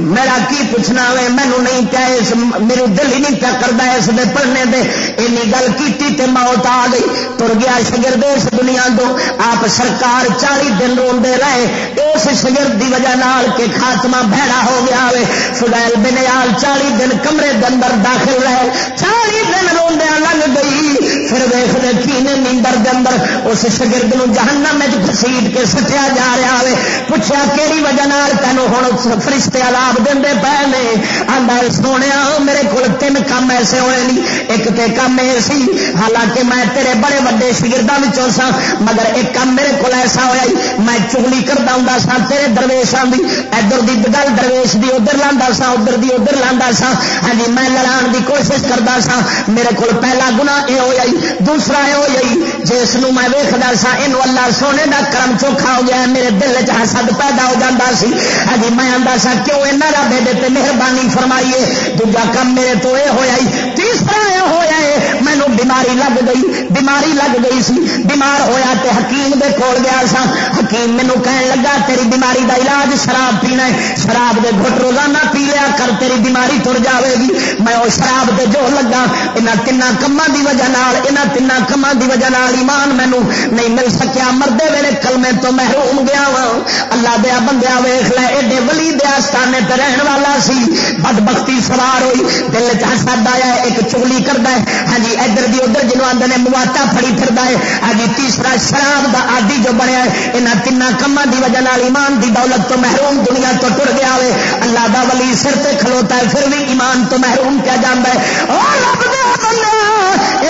میرا کی پوچھنا وے مینو نہیں پیا اس میرے دل ہی نہیں پیا کرتا اس دے پڑھنے دے۔ این گل کی موت آ گئی۔ تر گیا شگرد اس دنیا دو۔ آپ سرکار چالی دن روندے رہے۔ اس شگرد دی وجہ نال کے خاتمہ بھڑا ہو گیا وے فضائل بنیال چالی دن کمرے اندر داخل رہے۔ چالی دن روندیا لگ گئی۔ پھر ویخ کینے نیندر دے اندر اس شگرد نو جہنم میں گسیٹ کے سٹیا جا رہا ہے پوچھا کہڑی وجہ تینوں ہوں فرشتے عذاب دے پے نے آدھا سونے میرے کو تین کام ایسے ہوئے نہیں ایک تے کام یہ سی حالانکہ میں تیرے بڑے وڈے شگردوں سا مگر ایک کام میرے کو ایسا ہوا میں چگلی کرتا ہوں سا تیرے درویشوں کی ادھر کی گل درویش کی ادھر لا سا ادھر کی ادھر لا سا ہاں جی میں لڑان کی کوشش کرتا سا میرے کو پہلا گنا یہ ہو دوسرا یہ ہو جس میں ویختا سا یہ اللہ سونے کا کرم چوکھا ہو گیا میرے دل چسد پیدا ہو جاتا سی ہاں میں آتا سا کیوں ایسا رب یہ مہربانی فرمائیے، دوجا کم میرے تو یہ ہوا تیسرا یہ ہوا ہے مینو بیماری لگ گئی، بیماری لگ گئی سی، بیمار ہویا تے حکیم دے کول گیا سا۔ حکیم مینو کہن لگا، تیری بیماری دا علاج شراب پینا ہے۔ شراب دے گھٹ روزانہ پی لیا کر، تیری بیماری تر جاوے گی۔ میں وہ شراب دے جو لگا یہاں تین کما دی وجہ یہاں تین کما دی وجہ ایمان مینو نہیں مل سکیا۔ مردے ویلے کلمے تو محروم گیا وا اللہ دیا بندیا ویخ لے، ایڈے ولی دیا ستانے رہن والا سی بد بختی سوار ہوئی، دل چسد آیا ایک چگلی کرتا ہے۔ ہاں جی ادھر دی ادھر جنوب آدھے نے مواٹا فڑی پھر ہے۔ ہاں جی تیسرا شراب دا آدی جو بنیا ہے یہاں تین کما دی وجہ ایمان دی دولت تو محروم دنیا تو ٹر گیا ہے اللہ دا ولی سر تے کھلوتا ہے، پھر بھی ایمان تو محروم کیا جانا ہے۔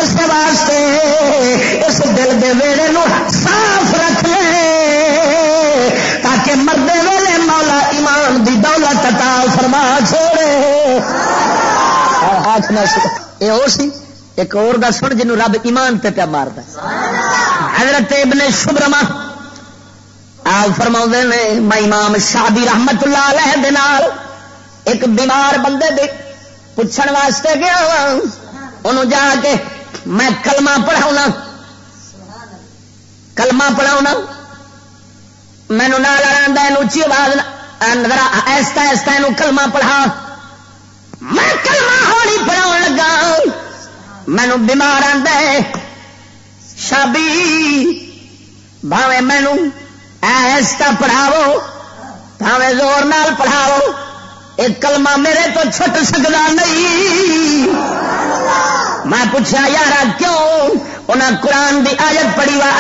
اس واسطے اس دل دے ویڑے نو صاف رکھ لے، تاکہ مردے ویلے مولا ایمان دی دولت عطا فرما، چھوڑے۔ یہ اور سی، ایک اور دا سن جنوں رب ایمان تے پیا مارتا حضرت ابن شبرما آپ فرما نے، میں امام شادی رحمت اللہ علیہ دنال ایک بیمار بندے دے پوچھن واسطے گیا ہاں۔ انہوں جا کے میں کلمہ پڑھاؤنا۔ کلمہ پڑھاؤنا۔ مینو نہ لڑا اچھی آواز ایستا ایستا یہ کلمہ پڑھا۔ میں کلمہ ہولی پڑھاؤ لگا۔ مینو بیمار آتا ہے۔ شابی بھاوے مینو ایستا پڑھاو بھاوے زور نال پڑھاو ایک کلمہ میرے تو چھٹ سکتا نہیں۔ میں پوچھا یار کیوں؟ انہیں قرآن دی آیت پڑھی وا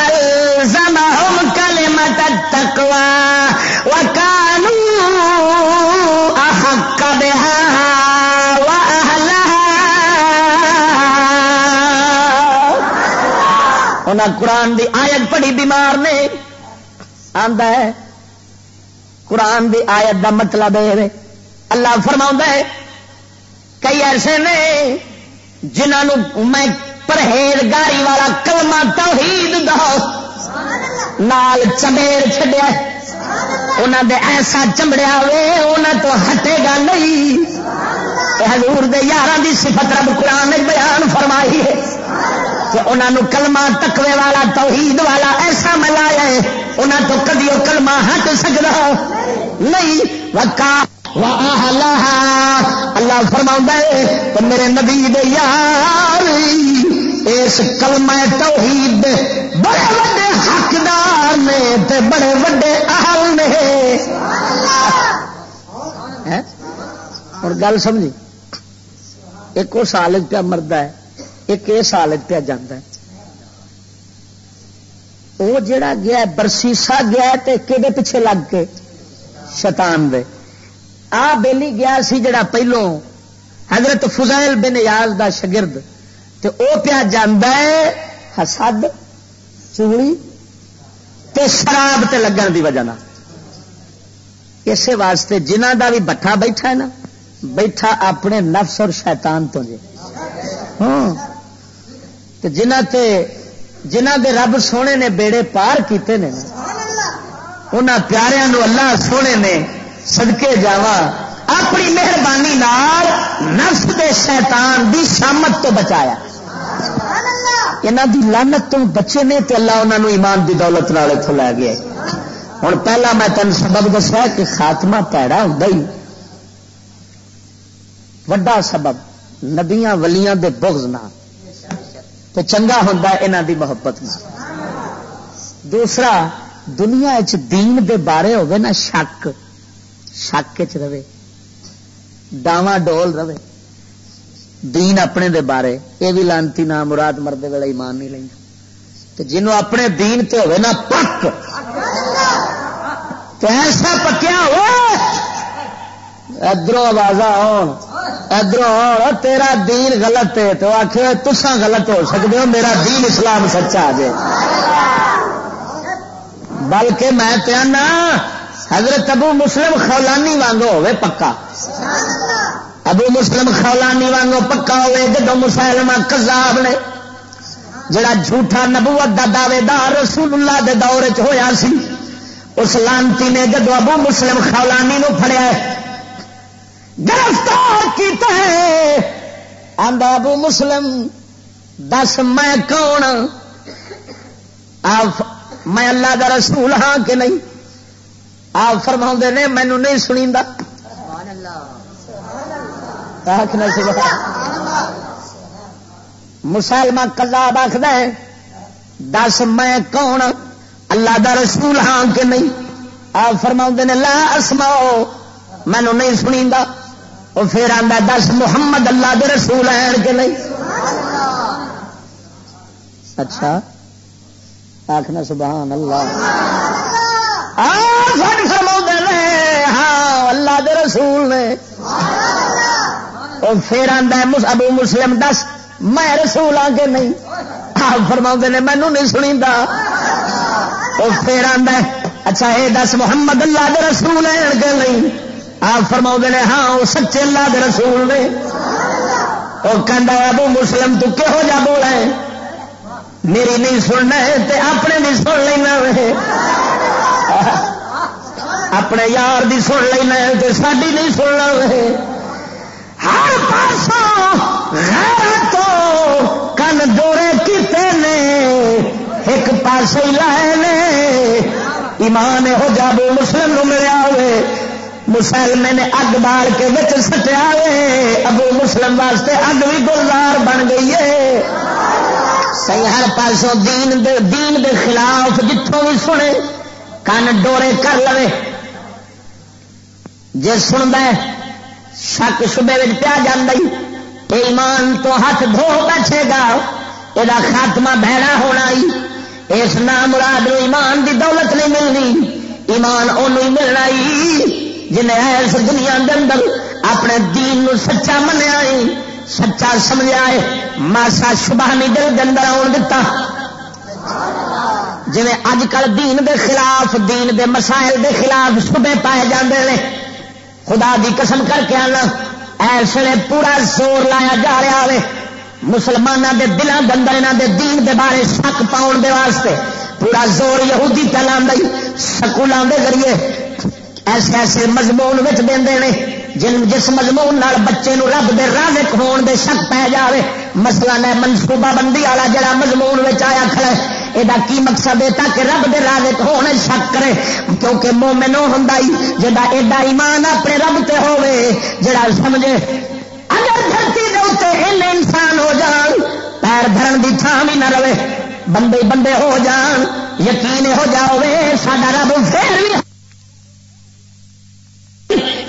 انہیں قرآن دی آیت پڑھی بیمار نے۔ آندا ہے، قرآن دی آیت دا مطلب ہے۔ اللہ فرما ہے، کئی ایسے نے جنہوں میں پرہیزگاری والا کلمہ توحید دو نال چمیر چڈیا انہوں دے ایسا چمڑیا وے انہوں تو ہٹے گا نہیں۔ حضور دے یار دی صفت رب قرآن بیان فرمائی ہے۔ کہ انہوں کلمہ تکوے والا توحید والا ایسا ملایا ہے انہوں تو کدی وہ کلمہ ہٹ سکتا نہیں۔ وکا اللہ فرما تو میرے نبی دے یار اس کلمہ توحید بڑے بڑے حقدار نے تے بڑے بڑے اہل نے۔ اور گل سمجھی؟ ایک اس حالت پہ مرد ہے ایک اس حالت پہ جانا وہ جڑا گیا برسیسا گیا کہ پیچھے لگ کے؟ شیطان دے۔ آ بیلی گیا سی جڑا پہلو حضرت فضائل بن یاز دا شگرد تے او پیا جانا ہے حسد چوڑی تے شراب تے لگن دی وجہ اسی واسطے جنہ دا بھی بٹھا بیٹھا ہے نا، بیٹھا اپنے نفس اور شیطان تو جے۔ ہاں۔ تے جنہ تے جنہ دے رب سونے نے بیڑے پار کیتے نے، انہاں پیاریاں نو اللہ سونے نے سدکے جا اپنی مہربانی نفس دے شیطان دی شامت تو بچایا۔ یہاں دی لانت تو بچے نے تو اللہ انہوں ایمان دی دولت نال اتوں لے گیا۔ ہوں پہلا میں تین سبب دسا کہ خاتمہ پیڑا ہوں وڈا سبب، نبیاں ولیاں دے بغض نہ تو چنگا ہوں یہاں دی محبت نہ دوسرا، دنیا دین دے بارے ہوگے نا شک۔ شک چ رہے۔ ڈاواں ڈول رہے۔ دین اپنے دے بارے۔ یہ بھی لانتی نہ، مراد مرد ویلا ایمان نہیں لینا جنوں اپنے دین تے ہوئے نا پک۔ ایسا پکیا ہو ادھر آواز ادھر تیرا دین غلط ہے تو آخ تسا غلط ہو سکتے ہو، میرا دین اسلام سچا جائے بلکہ میں پیانا حضرت ابو مسلم خولانی وانگو ہوے پکا۔ ابو مسلم خولانی وانگو پکا ہوے جدو مسلم کزاب نے، جڑا جھوٹا نبوت دا دعوے دار رسول اللہ دے دور چ ہویا سی، اس لانتی نے جدو ابو مسلم خولانی نو پھڑیا گرفتار کیتا ہے۔ آندا ابو مسلم، دس میں کون؟ آپ، میں اللہ دا رسول ہاں کہ نہیں؟ آپ فرما نے مینو نہیں سنی مسلمان کلاب آخد دس میں کون؟ اللہ دا رسول ہاں کہ نہیں؟ آپ فرما نے، لا اسماؤ مینو نہیں سنی وہ پھر آتا دس محمد اللہ دے رسول ہیں کہ نہیں؟ اچھا آخنا سبحان اللہ۔ فرما ہاں اللہ دے رسول نے۔ پھر آتا ہے ابو مسلم، دس، میں رسول ہاں آ کے نہیں؟ آپ فرما نے مینو نہیں سنی پھر آتا ہے اچھا یہ دس، محمد اللہ دے رسول ہے کہ نہیں؟ آپ فرما نے ہاں وہ سچے اللہ دے رسول نے۔ وہ کہہ ابو مسلم، تو کہہو جا بولا ہے۔ میری نہیں سننا ہے تے اپنے بھی سن لینا اپنے یار دی سن لینا ہے تے ساری نہیں سننا ہر پاسوں تو کن دورے کیتے نے۔ ایک پاس ہی لائے نے۔ ایمان ہو جابو مسلم ملیا ہوئے۔ مسلمے نے اگ بال کے بچ سٹیا ابو مسلم واسطے اگ بھی گلدار بن گئی ہے۔ سی ہر پاسوں دین دے دین دے خلاف جتوں بھی سنے، کن ڈورے کر لو جی سنتا شک شبے پیا جی ایمان تو ہاتھ دھو بیٹھے گا یہ خاتمہ بہنا ہونا ہی۔ اس نام مراد ایمان دی دولت نہیں ملنی، ایمان ان ملنا جنہیں ایس دنیا کے اندر اپنے دین نو سچا منیا سچا سمجھا ہے، ماسا شبہ نہیں دل اندر آن دتا۔ جی اج کل دین دے خلاف، دین دے مسائل دے خلاف شبے پائے جاندے نے۔ خدا دی قسم کر کے آنا ایسے پورا زور لایا جا رہا ہے۔ مسلمانوں دے دلوں کے اندر یہاں دے دین دے بارے شک پاؤن دے واسطے پورا زور یہودی پہلا سکولوں کے ذریعے۔ ایسے ایسے مضمون دے جن جس مضمون نال بچے نو رب دے رازق ہون دے شک پی جاوے مسئلہ نے منصوبہ بندی والا جڑا مضمون آیا کھڑا ہے یہ کی مقصد ہے تاکہ رب دے رازق ہونے شک کرے؟ کیونکہ مومن ہوں جا ایڈا ایمان اپنے رب تے ہوے جڑا سمجھے، اگر دھرتی دے اتنے ان انسان ہو جان، پیر دھرن دی تھان بھی نہ رہے، بندے بندے ہو جان یقین ہو جاؤ سا رب پھر بھی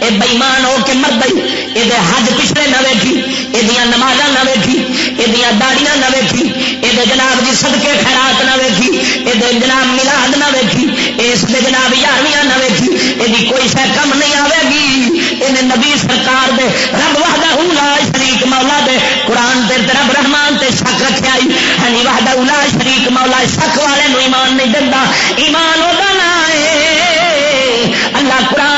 یہ بئیمان ہو کے مر گئی یہ حج پچھلے نہ ویکھی یہ نماز نہ ویکھی یہ داڑیاں نہ ویکھی یہ جناب جی سدکے خیرات نہ ویکھی یہ جناب ملاد نہ ویکھی اس دے جناب یارویاں نہ ویکھی یہ کوئی شہ کم نہیں آئے گی یہ نبی سرکار دے رب وحدہ اولا شریک مولا دے قرآن دے رب رحمان تے شک رکھے آئی۔ ہنی وحدہ اولا شریک مولا شک والے نو ایمان نہیں دینا ایمان وہ نہ اللہ قرآن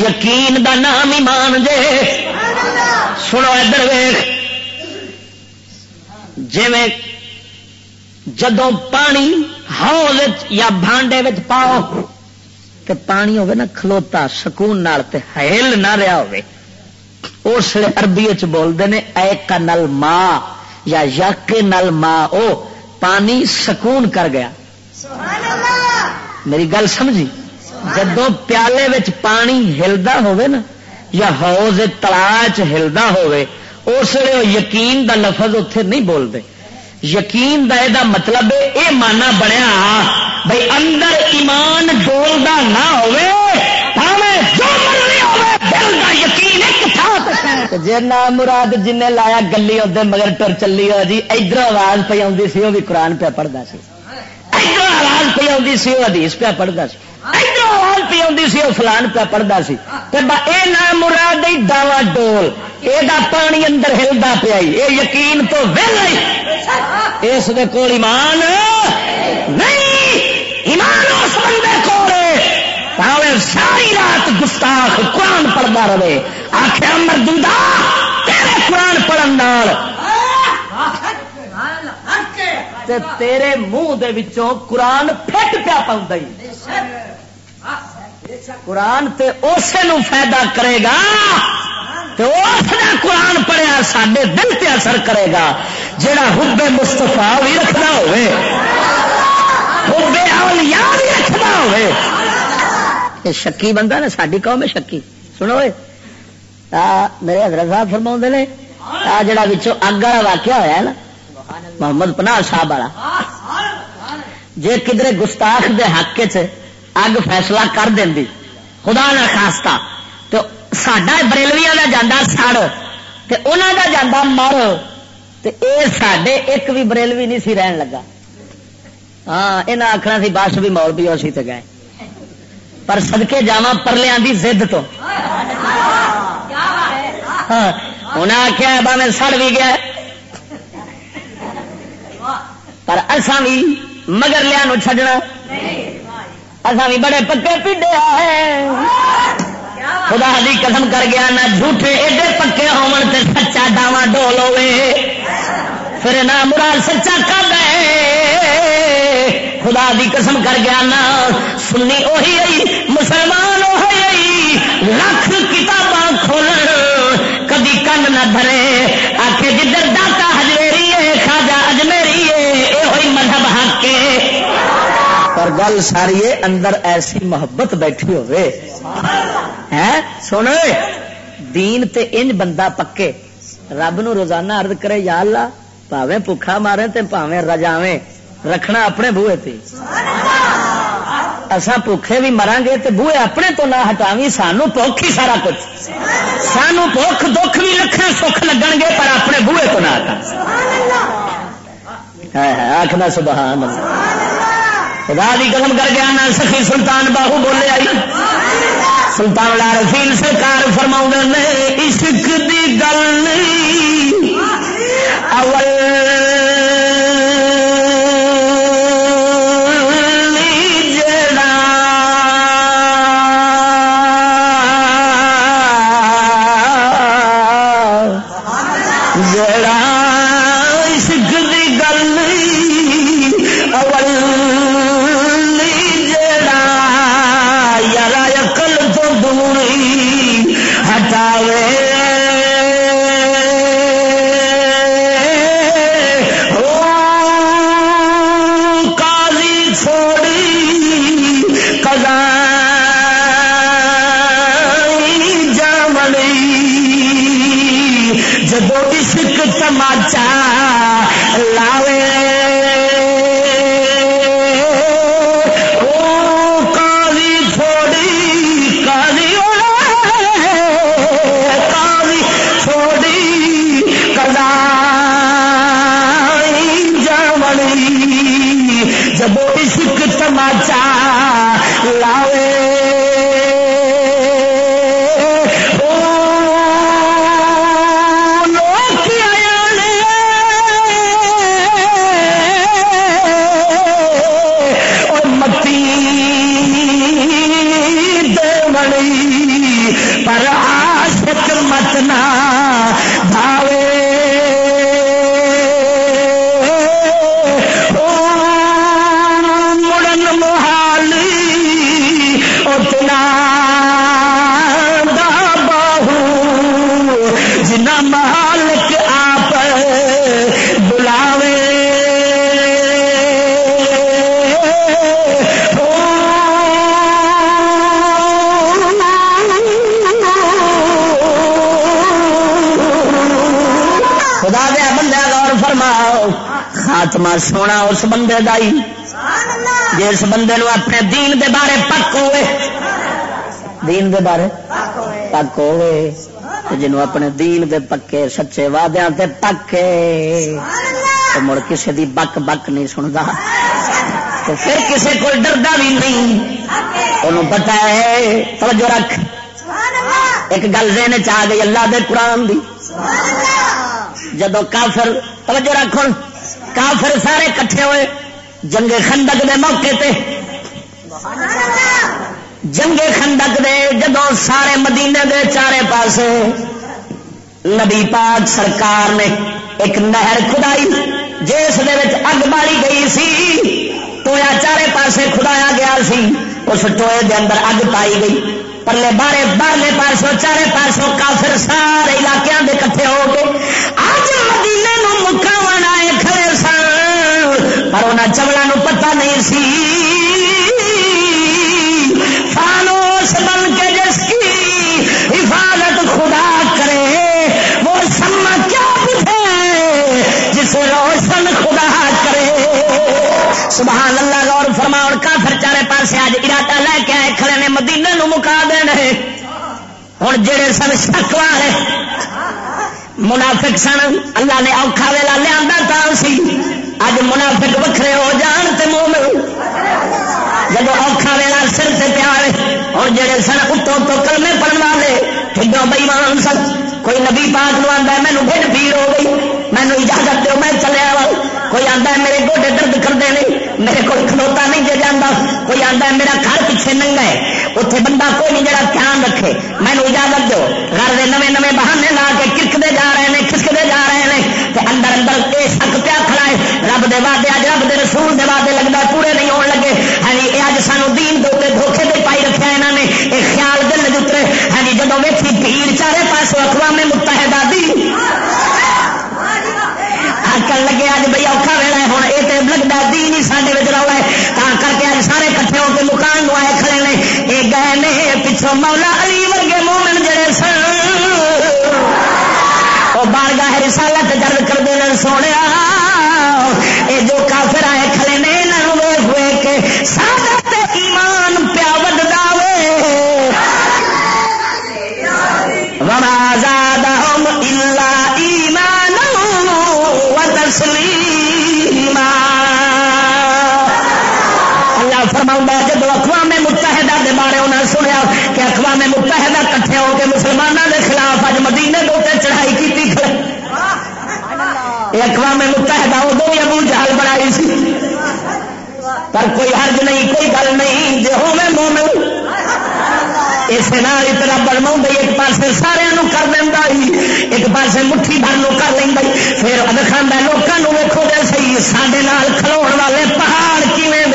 یقین دا نام ایمان دے۔ سنو ادھر ویخ جی جدو پانی ہاؤ یا بانڈے پاؤ تو پانی ہوگا نا کھلوتا سکون نال تے ہیل نہ رہا ہو اس لیے اربی بولتے ہیں اے کا نل ماں یا یک نل ماں او پانی سکون کر گیا۔ میری گل سمجھی؟ جدو پیالے وچ پانی ہلدا ہوئے نا یا حوض تلا ہلدا ہوئے اس لیے یقین دا لفظ اتے نہیں بولتے یقین دا مطلب یہ مانا بنیا بھائی اندر ایمان ڈولتا نہ ہوئے جنا مراد جن لایا گلی ہوتے مگر ٹر چلی ہو جی ادھر آواز پہ آتی سی وہ بھی قرآن پہ پڑھتا سی۔ ادھر آواز پہ آتی سی وہ حدیث پہ پڑھتا سی۔ ادھر آواز پہ آتی سی وہ فلان پہ پڑھتا سی۔ یہ نام مراد داوا ڈول۔ یہ پانی اندر ہلدا پیا یہ یقین تو ویل اس کو ایمان نہیں ایمان اس بندے کو ساری رات گستاخ قرآن پڑھتا رہے آخر مردہ تیرے قرآن پڑھن تیرے منہ قرآن فٹ پیا پاؤں قرآن تے اسے فائدہ کرے گا تو اس نے قرآن پڑھیا سڈے دل تے اثر کرے گا جڑا حب مستفا بھی رکھنا ہوئے۔ حب اولیاء بھی رکھنا ہوئے۔ شکی بندہ نا ساری قوم ہے شکی۔ سنو میرے حضرت صاحب فرما نے، آ جڑا بچوں اگ والا واقعہ ہوا نا، محمد پناہ صاحب والا۔ جی کدھر گستاخ دے حق چ اگ فیصلہ کر دیں خدا نہ خاصتا تو سڈا بریلویا کا جانا سڑ انہوں کا جانا مر تو یہ سڈے ایک بھی بریلوی نہیں سی رہن لگا ہاں یہاں آخنا سی بس بھی مول بھی اسی تو گئے پر سدکے جا پرلیا کی زد تو ہاں، انہیں آخیا میں سڑ بھی گیا پر اصا بھی مگر لیا چڈنا اصا بھی بڑے پکے پیڈے آئے خدا دی قسم کر گیا نہ جھوٹے ایڈے پکے ہون تے سچا ڈاوا ڈول ہوے پھر نہ مراد سچا کر خدا دی قسم کر گیا نا سنی وہی آئی، مسلمان وہی آئی۔ لکھ کتاباں کھول کدی کن نہ بھرے۔ آخ جدھر داتا ہجمیری ہے خاجا اجمیری ہے یہ مذہب حق کے پر گل ساری اندر ایسی محبت بیٹھی ہوئے۔ سن دین تے انج بندہ پکے۔ رب نو روزانہ عرض کرے، یا اللہ پاوے بھوکھا مارے تے پاوے رجاویں۔ رکھنا اپنے بوے تھی اصا بھوکھے بھی مرا گے تو بوئے اپنے تو نہ ہٹاوی سانو بھوک ہی سارا کچھ۔ سانو بھوک دکھ بھی لکھنا سکھ لگن گے، پر اپنے بوئے تو نہ آخنا سبحان اللہ۔ خدا دی قدم کر گیا نا سخی سلطان باہو بولے آئی۔ سلطان لال فیل سرکار فرما نے سونا اس بندے دائی جس بندے نو اپنے دین دے بارے پک ہوئے۔ دین دے بارے پک ہوئے۔ جنوں اپنے دین دے پکے، سچے وعدے تے پکے۔ تو مڑ کسی دی بک بک نہیں سنتا تو پھر کسی کو ڈردا بھی نہیں۔ انہوں پتا ہے، توجہ رکھ۔ ایک گل دین چاہ گئی اللہ دے قرآن دی۔ جدو کافر، توجہ رکھ کافر سارے کٹھے ہوئے جنگ خندق دے موقع تے۔ جنگ خندق دے جدو سارے مدینے دے چارے پاسے نبی پاک سرکار نے ایک نہر کھدائی جس اگ بالی گئی سی، ٹویا چارے پاسے کھدایا گیا سی، اس ٹوئے دے اندر اگ پائی گئی۔ پلے بارے بارے پاسوں، چارے پاسوں کافر سارے علاقے دے کٹھے ہو گئے اج مدینے مکاو آئے کھڑے سن پر انہیں چمڑا پتہ نہیں سی سبحان اللہ، غور فرما، اور کافر چارے پاسے آج ارادہ لے کے آئے، کھڑے نے مدینے نو مکا دے ہوں جڑے سن شک والے منافق سن، اللہ نے اوکھا ویلا لیا سی۔ اج منافق وکھرے ہو جان تے مومن۔ جب اوکھا ویلا سر سے پیار اور جڑے سن اتوں تو کلمے پڑھن والے ٹھڈو بئیمان سن۔ کوئی نبی پاک نو آدھا مینو بھڑ پیڑ ہو گئی مینو اجازت دو میں چلیا وا کوئی آتا ہے میرے گوڈے درد کرتے نہیں، میرے کو کھلوتا نہیں جی جانا کوئی آتا ہے میرا گھر پیچھے ننگا ہے اتنے بندہ کوئی نہیں جڑا دھیان رکھے۔ مینو اجازت دو گھر کے نئے نئے بہانے لا کے کھسکتے جا رہے ہیں کھسکتے جا رہے ہیں تے اندر اندر یہ شک پیا کھڑا ہے، رب دے وعدے اج رب دے رسول دے وعدے لگتا پورے نہیں ہون لگے۔ ہاں جی، یہ اج سانو دین دے دھوکھے دے پائی رکھا یہاں نے یہ خیال دل جترے ہاں جی، جب ویسی بھیڑ چارے پاسوں اقوام متحدہ دی آکر لگے اج بھائی اوکھا ویلا ہے ہوں یہ تو لگتا دین ہی ہے تا کر کے اج سارے کٹھے ہو کے مکان آئے کھڑے نے یہ گئے نے پچھوں مولا علی ورگے مومن جڑے سن وہ بار گاہ رسالت درد کرتے ہیں سونے اقوام متحدہ ادو بھی ابو جہل بنائی سی۔ پر کوئی حرج نہیں، کوئی گل نہیں جی ہو میں مومن۔ اس طرح بنوا ایک پاس سارا کر دینا ایک پاس مٹھی بھر کر لینا پھر دکھانا لوگوں ویکو گے سی سڈے کھلو والے پہاڑ کیون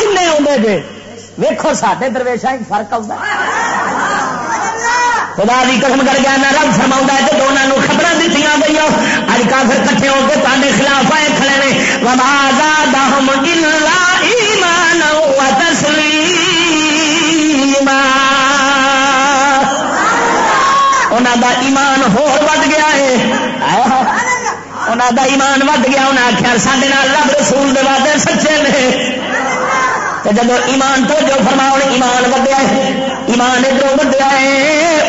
جن آدھے گے ویکو سڈے درویشا فرق آتا خدا بھی قسم کر گیا نہ رب فرما ہے کہ دونوں خبر دیتی گئی اج کافر کٹھے ہو کے تانے خلاف آئے کھڑے نے۔ وبازا دہم ایمان تسلیم انہوں دا ایمان ہور ود گیا ہے۔ انہوں دا ایمان ود گیا انہیں آخیا سڈے رب رسول دے وعدے سچے نے۔ جب ایمان تو جو فرماؤ ایمان ودیا ایمان ادھر ودیا ہے۔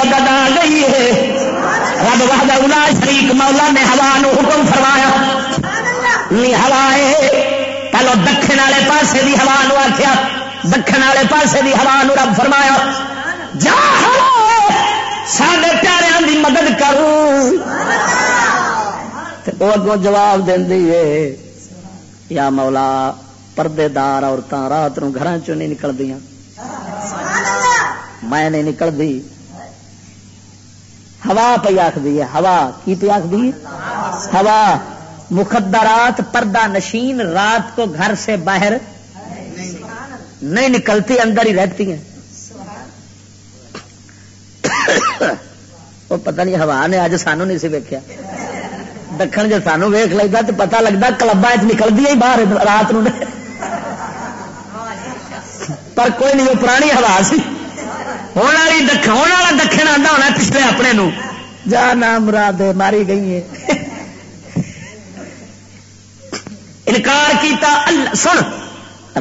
مدد آ گئی ہے۔ رب وحدہ الا شریک مولا نے ہوا نو حکم فرمایا۔ نہیں ہوا پہلو دکھن والے پاسے دی ہوا نو آخیا دکھن والے پاسے دی ہوا نو رب فرمایا۔ جا سارے پیاروں دی مدد کروں وہ اگوں جواب دینی ہے۔ یا مولا پردے دار عورتیں رات نو گھر چ نہیں نکل دیا میں نہیں نکلتی ہوا پہ آخری ہے، ہوا، کی پہ آخری ہوا۔ مخدرات پردہ نشین رات کو گھر سے باہر نہیں نکلتی، اندر ہی رہتی ہیں۔ وہ پتہ نہیں، ہوا نے اج سانو نہیں سی ویکیا دکھن جو سانو ویخ لگتا تو پتا لگتا کلبا نکلتی ہے باہر، رات نو۔ پر کوئی نہیں، وہ پرانی ہوا سی۔ ہونے والی ہونے والا دکھن آتا ہونا پچھلے اپنے نو جا نام مراد ماری گئی ہے انکار کیتا اللہ سن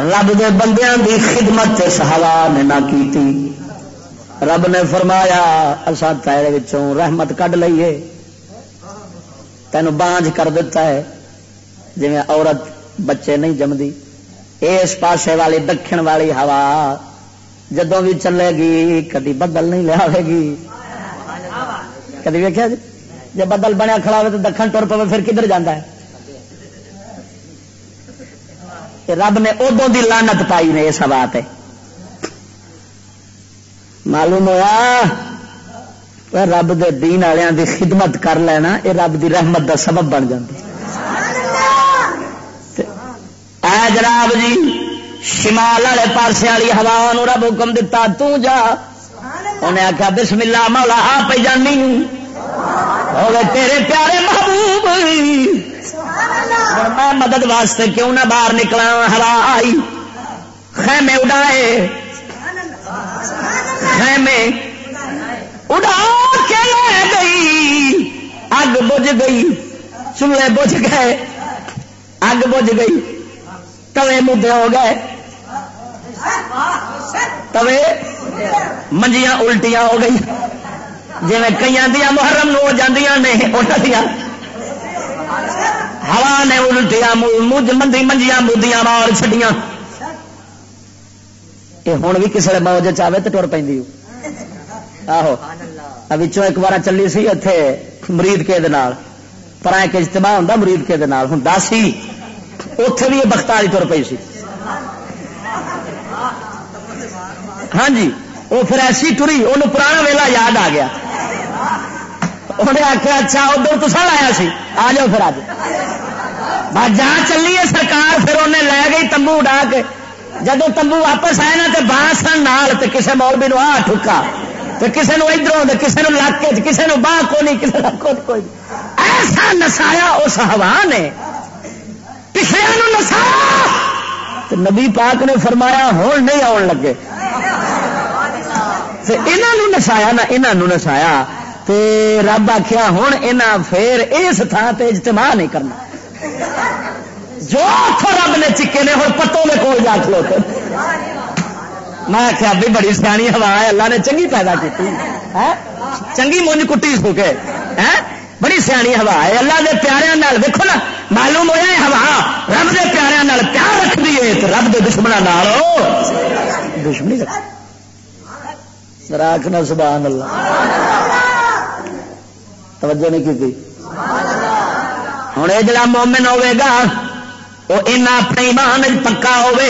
رب دے بندیاں دی خدمت ہوا نے نہ کیتی رب نے فرمایا اصا تیرے رحمت کڈ لئیے تین بانج کر دیتا ہے جی عورت بچے نہیں جمدی اس پاسے والی دکھن والی ہوا جدو بھی چلے گی کدی بدل نہیں لیا گی۔ کدی ویکیا جی؟ بدل بنیا کھڑا ہو تو دکھن ٹر پہ پھر کدھر جانا ہے؟ رب نے ادو دی لانت پائی نے اس پہ معلوم ہوا رب دے دین والوں دی خدمت کر لینا یہ رب دی رحمت دا سبب بن جاتی اے جناب جی شمال والے پاسے والی ہوا رب حکم دتا جا. انہیں آخیا بسم اللہ مولا، آ پہ جانی. تیرے پیارے محبوب میں مدد واسطے کیوں نہ باہر نکلا ہوا آئی۔ خیمے اڈائے۔ خیمے اڈا کے لے گئی۔ اگ بج گئی۔ چولہے بج گئے۔ اگ بج گئی۔ توے مدے ہو گئے۔ توے منجیاں الٹیاں ہو گئی جی کئی دیا محرم ہو دیا ہوا نے الٹیاں مندی منجیاں مودیاں مار چڈیاں یہ ہوں بھی کسی موج چاہے تو ٹر پہ آہو۔ بچوں ایک بار چلی سی اتے مرید کے دال پر ایک اجتماع ہوں مرید کے دال ہوں سی اتے بھی یہ بختاری تر پی سی۔ ہاں جی وہ پھر ایسی ٹری وہ پرانا ویلا یاد آ گیا۔ انہیں آخیا اچھا ادھر تو سر آیا سی، آ جاؤ پھر آج۔ جا چلی ہے سرکار، پھر انہیں لے گئی تمبو اڈا کے۔ جب تمبو واپس آئے نا تو بانس نال تو کسی مولوی نو آ ٹھکا۔ تو کسی نے ادھر کسی نے لک کے کسی نے باہ کو نہیں کسی کو کوئی ایسا نسایا اس ہوا نے۔ پچھلے نسایا۔ نبی پاک نے فرمایا ہوں نہیں آن لگے۔ انہوں نسایا نہ انہوں نسایا، تے رب آخیا ہوں یہاں پھر اس تھان سے اجتماع نہیں کرنا۔ جو رب نے چکے نے ہوں پتوں میں کول جا کھلو میں آخیا بھی بڑی سیانی ہوا ہے، اللہ نے چنگی پیدا کی ہاں؟ چنگی مونج کٹی سو کے۔ ہاں؟ بڑی سیانی ہوا ہے۔ اللہ کے پیاروں دیکھو نا، معلوم ہوا ہوا۔ رب کے پیاروں پیار رکھ دیے رب کے دشمنوں دشمنی رکھ۔ راکھنا سبحان اللہ۔ توجہ نہیں کی ہوں یہ جڑا مومن ہوے گا وہ اپنے ایمان پکا ہوے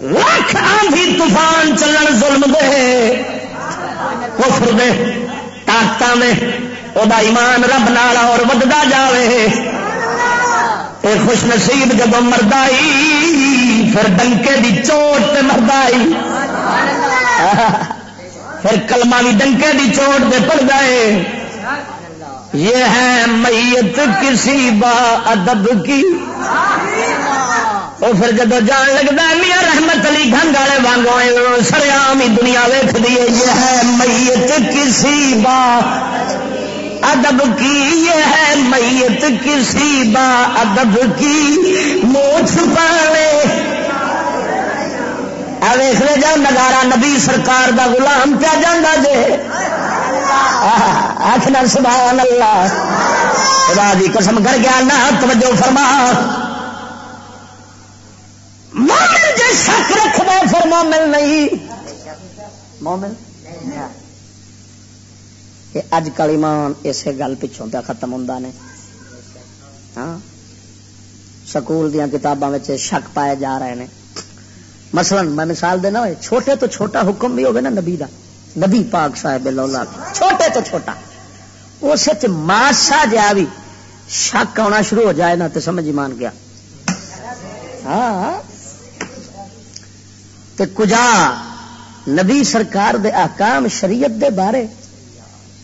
لاکھ آندھی طوفان چلن ظلم دے۔ کفر دے طاقت میں وہ ایمان رب نال اور ودتا جاوے۔ اے خوش نصیب جب مردائی پھر ڈنکے دی چوٹ تے مردائی پھر کلمہ بھی ڈنکے دی چوٹ دے پڑ گئے یہ ہے میت کسی با ادب کی۔ وہ پھر جب جان لگتا ہے، میاں رحمت علی گنگ والے وانگو سریام ہی دنیا ویخ دیے یہ ہے میت کسی با ادب کی۔ یہ ہے میت کسی با ادب کی۔ موچ پانے ویخ لے جا نگارا نبی سرکار دا غلام پیا جانا جے۔ آخر سبحان اللہ۔ خدا دی قسم کر گیا نہ توجہ فرما۔ مومن جی شک رکھنا پھر مومن نہیں۔ مومن؟ اج کل ایمان اسے گل پچھوں پہ ختم ہوں نے۔ ہاں؟ سکول دیا کتاباں شک پائے جا رہے ہیں مثلا میں مثال دینا ہوئے چھوٹے تو چھوٹا حکم بھی ہوگا نا نبی دا۔ نبی پاک صاحب لولا چھوٹے تو چھوٹا۔ اس ماسا جا بھی شک آنا شروع ہو جائے نا تو سمجھ مان گیا۔ ہاں, ہاں۔ کجا نبی سرکار دے احکام شریعت دے بارے،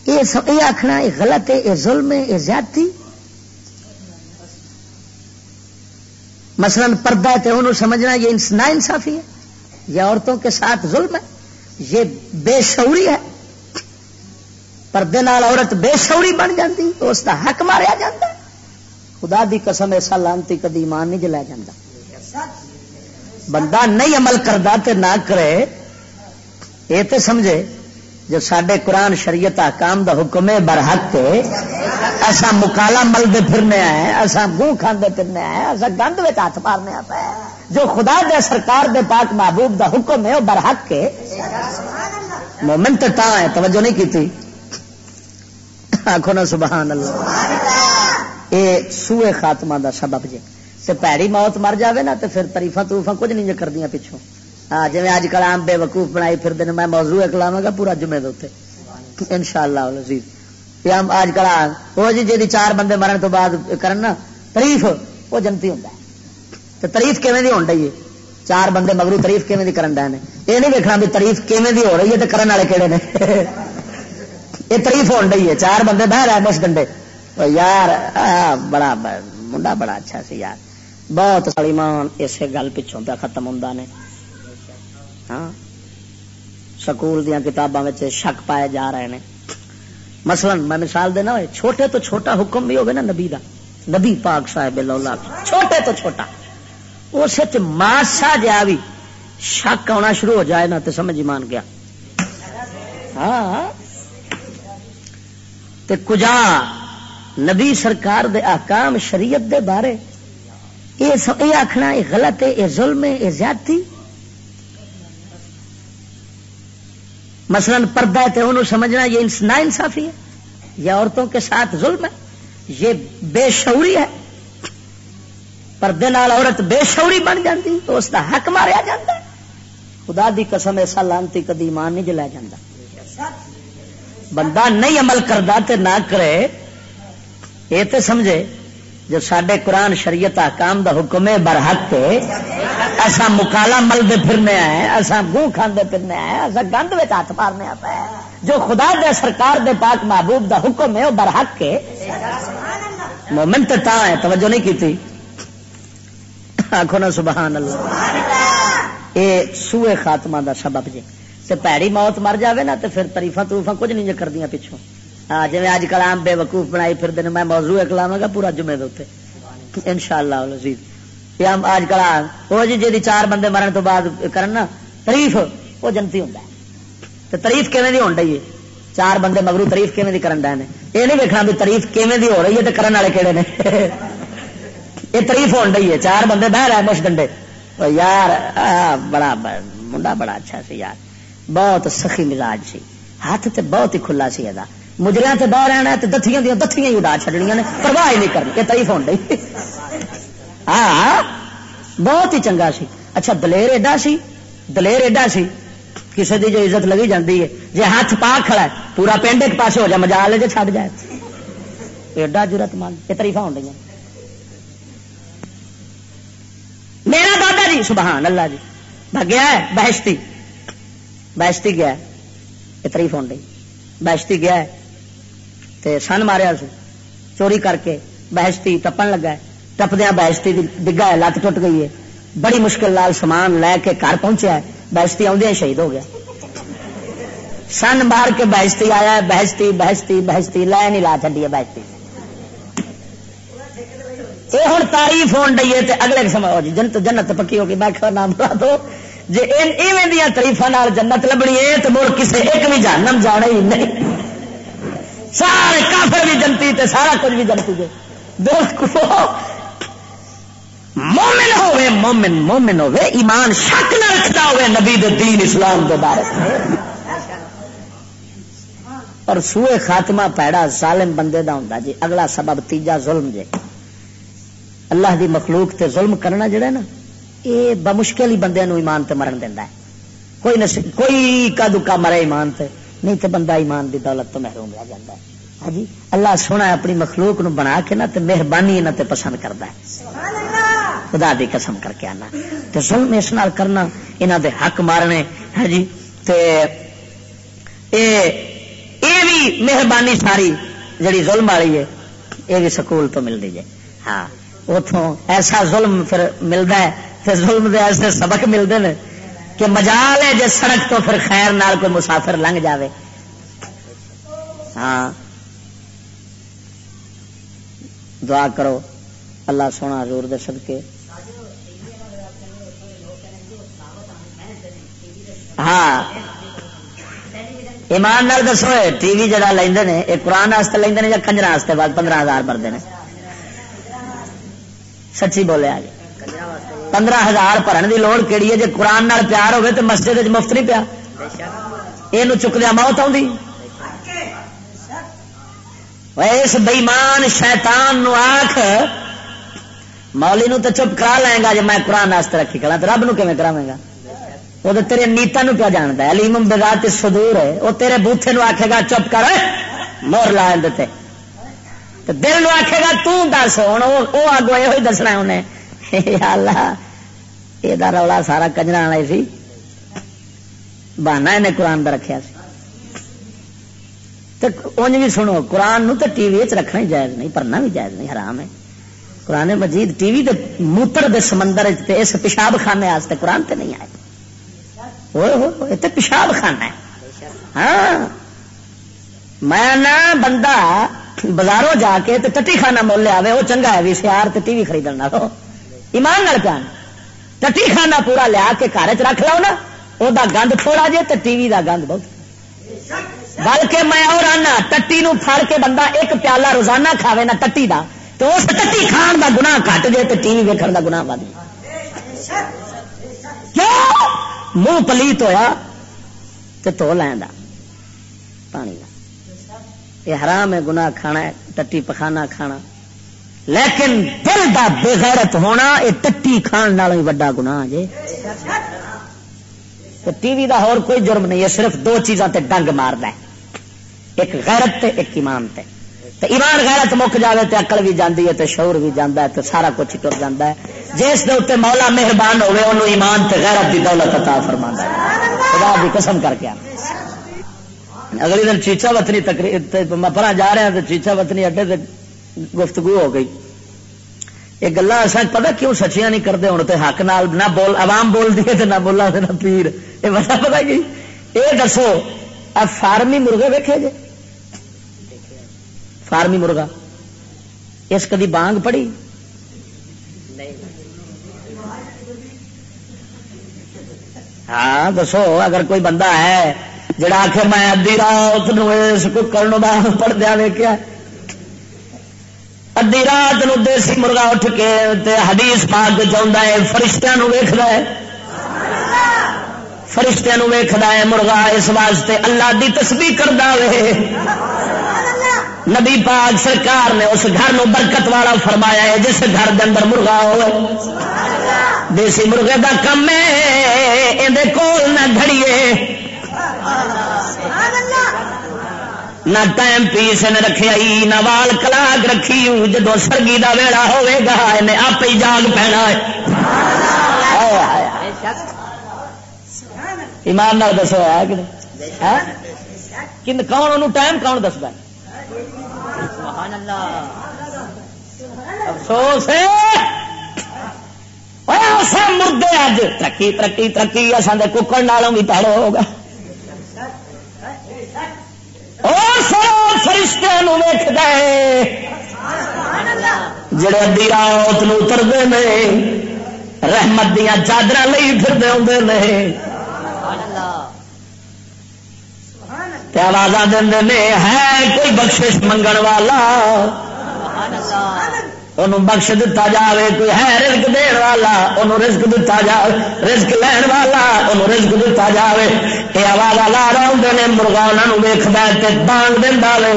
یہ آخنا یہ غلط ہے، یہ ظلم ہے، یہ زیادتی۔ مثلا پردہ ہے تو انہوں سمجھنا یہ نا انصافی ہے، یہ عورتوں کے ساتھ ظلم ہے، یہ بے شعوری ہے۔ پردے نال عورت بے شوری بن جاتی اس کا حق ماریا جاتا خدا دی قسم، ایسا لانتی کدی ایمان نہیں جلایا جاتا بندہ نہیں عمل کرتا تے نہ کرے، یہ تو سمجھے جو سڈے قرآن شریعت حکام دا حکم ہے برحق ایسا مکالا ملتے پھرنے آئے ایسا گوں کھانے پھرنے آئے ایسا گند میں ہاتھ مارنے پہ جو خدا دے سرکار دے پاک محبوب دا حکم ہے، وہ برحق کے مومن تو تا ہے، توجہ نہیں کی آخو نا سبحان اللہ۔ یہ سوئے خاتمہ دا سبب جی تے پیڑی موت مر جاوے نا، تے پھر تریفا تروفا کچھ نہیں کردیا پچھوں ہاں جی اج کل آم بے وقوف بنائی پھر دن میں موضوع ایک لاوا گا پورا جمعے دے ان شاء اللہ اج کل آم وہ جی جی چار بندے مرن تو بعد کرن تریف وہ جنتی ہوں تو تریف کیون دی ہوں ہے؟ چار بندے مگرو تریف کیون دی کرن ڈے نے؟ یہ نہیں دیکھنا بھی تریف کیون دی ہو رہی ہے تو کرن والے کہڑے نے؟ یہ تریف ہو رہی ہے۔ چار بندے بہ رہے مس ڈنڈے یار بڑا منڈا بڑا اچھا سی یار۔ بہت سلیمان اسے گل پچھوں پہ ختم ہوں نے۔ ہاں؟ سکول دیا کتاباں شک پائے جا رہے ہیں مثلا میں مثال دینا ہوئے چھوٹے تو چھوٹا حکم بھی ہوگا نا نبی دا۔ نبی پاک صاحب چھوٹے تو چھوٹا۔ اس ماسا جا بھی شک آنا شروع ہو جائے نا تو سمجھ مان گیا۔ ہاں،, ہاں تے کجا نبی سرکار دے احکام شریعت دے بارے، یہ آخنا یہ غلط ہے، یہ ظلم ہے، یہ زیادتی۔ مثلا پردہ ہے تو انہوں سمجھنا یہ نا انصافی ہے، یہ عورتوں کے ساتھ ظلم ہے، یہ بے شعوری ہے۔ پردے نال عورت بے شعوری بن جاتی تو اس کا حق ماریا جاتا ہے۔ خدا دی قسم، ایسا لانتی کدی ایمان نہیں جلایا جاتا بندہ نہیں عمل کرتا تے نہ کرے، یہ تو سمجھے جو سڈے قرآن شریعت حکام دا حکم ہے برحق ایسا مکالا ملتے پھرنے آئے ایسا گوں کھانے پھرنے آئے ایسا گند میں ہاتھ مارنے پہ جو خدا دے سرکار دے پاک محبوب دا حکم ہے، وہ برحق کے مومن تو تا ہے، توجہ نہیں کی آخو نا سبحان اللہ۔ یہ سوئے خاتمہ دا سبب جی تے پیڑی موت مر جاوے نا، تے پھر تریفا تروفا کچھ نہیں کردیا پچھوں۔ ہاں جی اج کل آم بے وقوف بنائی پھر دن میں موضوع ایک گا پورا جمعے دے ان شاء اللہ اج کل وہ جی جی چار بندے مرن تو بعد کرنا تریف، وہ جنتی ہوں تریف کیون دی ہوں ہے؟ چار بندے مگرو تریف کیون دی کرن ڈے یہ نہیں دیکھنا بھی تریف کیون دی ہو رہی ہے تو کرن والے کہڑے نے؟ یہ تریف ہو رہی ہے۔ چار بندے بہ رہے مش ڈنڈے۔ یار بڑا منڈا بڑا اچھا سی یار۔ بہت سخی مزاج سی۔ ہاتھ تے بہت ہی کھلا سی یہ مجرا تے بہ رہنا تے دتیاں دیا دتیاں ہی اڈا چڈنیا نے، پرواہ ہی نہیں کرنی، یہ تریف ہو رہی ہاں،, ہاں بہت ہی چنگا سی۔ اچھا دلیر ایڈا سی، دلیر ایڈا سی کسی دی جو عزت لگی جاتی ہے۔ جی ہاتھ پا کھڑا ہے، پورا پنڈ ایک پاس ہو جائے مجا لے جی چھڈ جائے۔ ایڈا ضرورت مند، یہ تریفا ہو رہی میرا دادا جی سبحان اللہ جی گیا ہے، بہشتی۔ بہشتی گیا ہے، یہ تریف ہو رہی بہشتی گیا ہے۔ تے سن ماریا سو چوری کر کے بہشتی ٹپن لگا ہے۔ ٹپدیا بہشتی ڈگا ہے، لت ٹوٹ گئی ہے۔ بڑی مشکل لال سامان لے کے گھر پہنچیا ہے۔ بہشتی آدھے شہید ہو گیا۔ سن مار کے بہشتی آیا بہشتی بہشتی بہشتی، لے نہیں لا چڈی ہے بہشتی۔ یہ ہوں تعریف ہون ڈی ہے اگلے سما جی جنت جنت پکی ہو گئی میں نام بلا دو۔ جی ایویں دیا تریفا جنت لبنی ہے تو مڑ کسی ایک بھی جانم جانا ہی نہیں۔ سارے کافر بھی جنتی تے، سارا کچھ بھی جنتی دے دوست کو مومن ہوئے، مومن مومن ہوئے، ایمان شک نہ رکھتا ہوئے نبی دے دین اسلام کے بارے اور سوئے خاتمہ پیڑا ظالم بندے دا ہوں جی۔ اگلا سبب تیجا ظلم جے۔ اللہ دی مخلوق تے ظلم کرنا جڑا نا یہ بمشکل ہی بندے نو ایمان تے مرن دینا ہے۔ کوئی نصیب کوئی کا دکا مرے ایمان تے۔ نہیں تے بندہ ایمان دی دولت تو محروم رہ جاتا ہے۔ ہاں جی اللہ سونا اپنی مخلوق نو بنا کے نا تے مہربانی نہ تے پسند کرتا ہے۔ خدا دی قسم کر کے آنا۔ تے ظلم اس نال کرنا انہاں دے حق مارنے۔ ہاں جی تے اے اے بھی مہربانی ساری جڑی ظلم والی ہے یہ بھی سکول تو مل دی ہاں اتوں ایسا ظلم پھر ملتا ہے پھر ظلم دے ایسے سبق ملتے ہیں کہ مجال ہے جی سڑک تو پھر خیر نال کوئی مسافر لنگ جاوے۔ ہاں۔ دعا کرو۔ اللہ سونا حضور دے صدقے۔ ہاں۔ ایمان نال دسو ٹی وی جڑا لیندے نے، یہ قرآن واسطے لیندے نے یا کنجر واسطے بعد پندرہ ہزار بھرتے ہیں سچی بولے جی پندرہ ہزار بھرن کی لوڑ کہڑی ہے جی قرآن نال پیار ہوگی تو مسجد مفت نہیں پیا یہ چکدیا موت آؤں اس بئیمان شیطان نو آخ مولی نو تو چپ کرا لیں گا جی میں قرآن واسطے رکھی کرا تو رب نو کیون کرا گا وہ تو تیرے نیتا نو کیا جانتا ہے علیم بگات سدور ہے وہ تیرے بوتھے نو آخے گا چپ کر مور لا دیتے دل نو آخے گا تس ہوں وہ آگو یہ دسنا انہیں اللہ یہ رولا سارا کجرا والے سی۔ بہانا انہیں قرآن کا رکھا سی۔ انج بھی سنو، قرآن نو تو ٹی وی رکھنا ہی جائز نہیں، پڑھنا بھی جائز نہیں، حرام ہے۔ قرآن مجید ٹی وی موتر دے سمندر اس پیشاب خانے واسطے قرآن تے نہیں آئے۔ تو پیشاب خانا ہے۔ ہاں۔ میں نہ بندہ بازاروں جا کے ٹٹی خانہ مول لیا وہ چنگا ہے، وی سی آر ٹی وی خریدنا ایمان نال پیا ٹٹی خانہ پورا لیا کے گھر چ رکھ لو نا وہ گند تھوڑا جے تو ٹی وی کا گند بہت۔ بلکہ میں اور آنا، ٹٹی نو پھڑ کے بندہ ایک پیالہ روزانہ کھاوے نا ٹٹی دا، تو اس ٹٹی کھان دا گناہ کٹ جائے تو ٹی وی ویکن دا گناہ بد منہ پلیت ہویا تو تو لینا پانی کا یہ حرام ہے، گناہ کھانا ہے، ٹٹی پخانا کھانا۔ لیکن دل دا بےغیرت ہونا یہ ٹٹی کھان نال وڈا گناہ جے ٹی وی دا اور کوئی جرم نہیں ہے، صرف دو چیزاں تے ڈنگ مارد ہے۔ ایک غیرت تے ایک ایمان تے۔ تو ایمان غیرت مک جائے تو اکل بھی جاندی ہے تو شعور بھی جانا ہے تو سارا کچھ ٹر جاتا ہے۔ جس دے اتنے مولا مہربان ہوئے انہوں ایمان تے غیرت کی دولت عطا فرما ہے۔ خدا بھی قسم کر کے اگلی دن چیچا وطنی تقریب میں پرا جا رہا ہاں، تو چیچا وطنی اڈے سے گفتگو ہو گئی۔ یہ گلا اصل پتا کیوں سچیاں نہیں کرتے ہوں تو حق نال نہ بول، عوام بول دی نہ بولا نہ پیر۔ یہ پتا پتا کی؟ یہ دسو فارمی مرغے ویکے جی فارمی مرغا۔ اس کدی بانگ پڑی؟ ہاں دسو، اگر کوئی بندہ ہے، جڑا آخ میں ادی رات نو اس کو کرنا پڑھ دیا ویکیا ادی رات نو دیسی مرغا اٹھ کے حدیث پاک چاہتا ہے فرشتہ ویخد ہے۔ فرشتہ ویخد ہے، مرغا اس واسطے اللہ دی تسبیح کرتا وے۔ نبی پاک سرکار نے اس گھر نو برکت والا فرمایا ہے، جس گھر دے اندر مرغا ہو دیسی مرغے دا کم ہے کول نہ گھڑیے۔ نہ ٹائم پیس نے رکھے آئی نہ وال کلاک رکھی، جدو سرگی دا ویڑا ہوئے گا انہیں آپ ہی جاگ پینا ہے۔ ایمان دسو ہے کہ کون ٹائم کون دستا ہے؟ افسوس مردے اج ترقی ترقی ترقی اصل ککڑ نالوں بھی پیڑ ہوگا۔ فرشتے ویک گئے جڑے ادی رات اترتے ہیں رحمت دیا چادر لی پھرتے آتے ہیں آواز دے ہے کوئی بخشش منگن والا؟ بخش دتا جائے کوئی ہے رزق دن والا انہوں رزق دتا جائے رزق لین والا انہوں رزق دتا جائے یہ آواز لا رہے ہوں نے مرغا انہوں ویخد بانگ دینا وے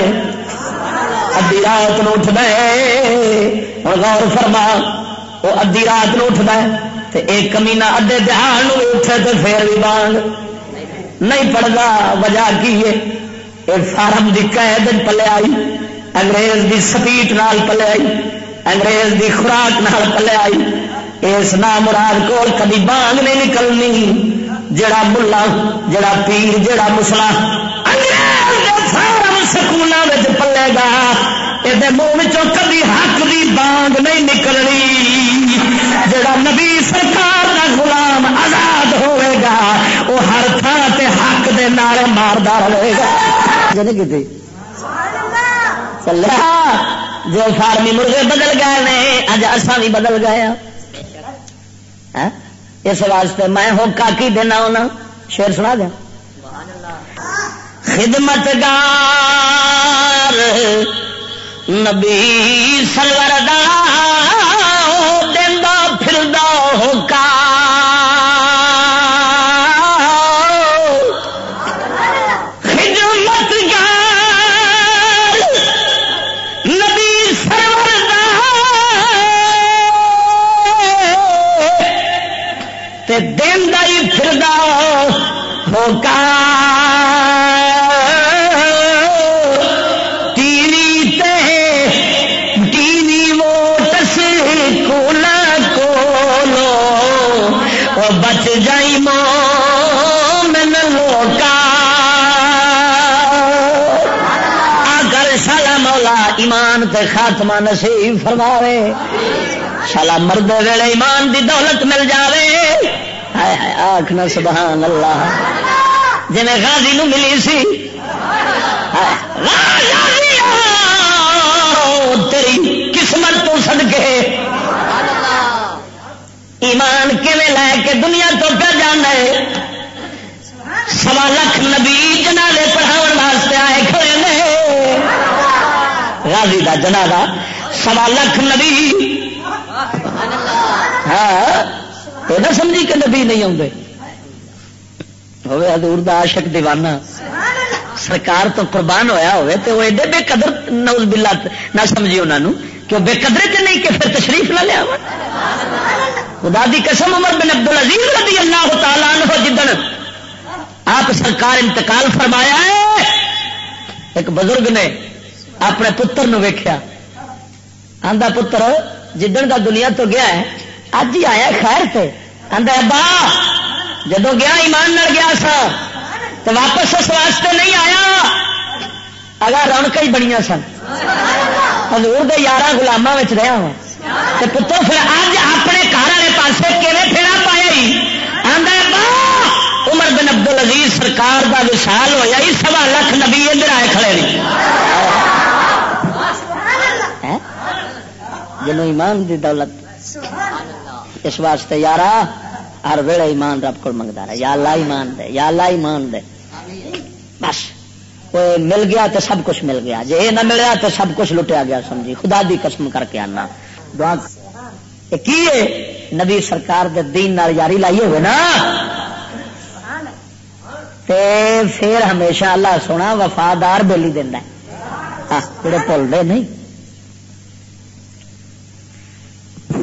ادی رات نو اٹھ دے غور فرما وہ ادی رات نو اٹھ دے ایک کمینا ادے دہان اٹھے تو پھر بھی بانگ نہیں پڑھتا وجہ کی ہے فارم کی قید پلے آئی انگریز کی سپیٹ نال پلے آئی انگریز کی خوراک نال پلے آئی۔ اس نام مراد کو کبھی بانگ نہیں نکلنی۔ جڑا ملا، جڑا پیر، جڑا مسلا فارم سکولوں میں پلے گا۔ یہ منہ کبھی حق کی بانگ نہیں نکلنی۔ جڑا نبی سرکار کا غلام آزاد ہوئے گا وہ ہر تھان سے حق دے نعرے ماردار رہے گا۔ جو فارمی مرغے بدل گئے نے اج اصا بھی بدل گئے ہاں؟ اس واسطے میں ہو کی دینا ہونا شیر سنا دیا خدمت گار نبی سلور دا پھر ہو کا تے خاتمہ نصیب فرماوے، شالا مرد ویلے ایمان دی دولت مل جائے آخنا سبحان اللہ۔ جی غازی نو ملی سی۔ تیری قسمت تو سد کے ایمان کیون لے کے دنیا تو پہ جانا ہے؟ سوا لکھ نبی جنالے پڑھاؤ واسطے آئے کھڑے نے۔ غازی دا جنازہ سوا لکھ نبی۔ ہاں یہ نہ سمجھی کہ نبی نہیں آتے ہوئے حضور دا عاشق دیوانہ۔ سرکار تو قربان ہویا ہوئے تو وہ ایڈے بے قدر نوز بلا نہ سمجھی انہوں کہ بے قدرے تے نہیں کہ پھر تشریف نہ لیا خدا دی قسم عمر بن عبد العزیز رضی اللہ تعالیٰ عنہ جدن آپ سرکار انتقال فرمایا ہے۔ ایک بزرگ نے اپنے پتر نو ویخیا آدھا پتر، جدن کا دنیا تو گیا ہے اج ہی آیا خیر سے آدھا ابا جدو گیا ایمان نہ گیا سا تو واپس اس واسطے نہیں آیا۔ اگر رونق ہی بڑی سن۔ ہزور دے یارہ گلاموں رہا ہوں۔ پتر پھر اج اپنے گھر والے پاس کیون پھیرا پایا ہی؟ آدھا عمر بن ابدل عزیز سرکار کا وشال ہوا ہی سوا لکھ نبی ادھر آئے کھڑے نہیں جنو ایمان دی دولت اس واسطے یارا ہر ویڑے ایمان رب کو منگتا رہا یا اللہ ایمان دے، یا اللہ ایمان دے۔ بس وہ مل گیا تو سب کچھ مل گیا۔ جی یہ نہ ملیا تو سب کچھ لٹیا گیا، سمجھی؟ خدا دی قسم کر کے آنا۔ دعا کی نبی سرکار دے دین نال یاری لائیے ہوئے نا۔ تے پھر ہمیشہ اللہ سونا وفادار بولی دینا جڑے بھول دے نہیں۔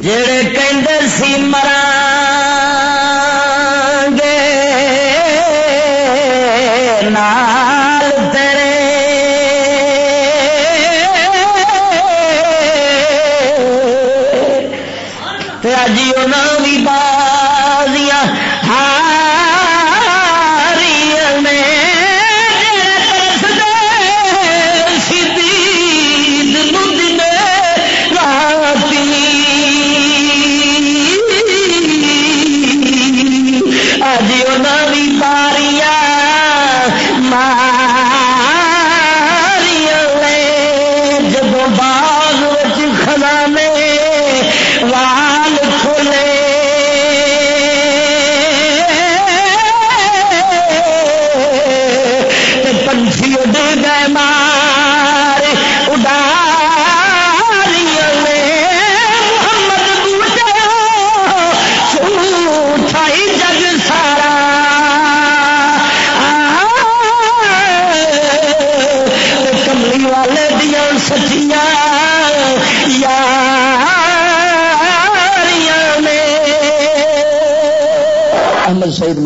جڑے کہ سی مرا جی انہوں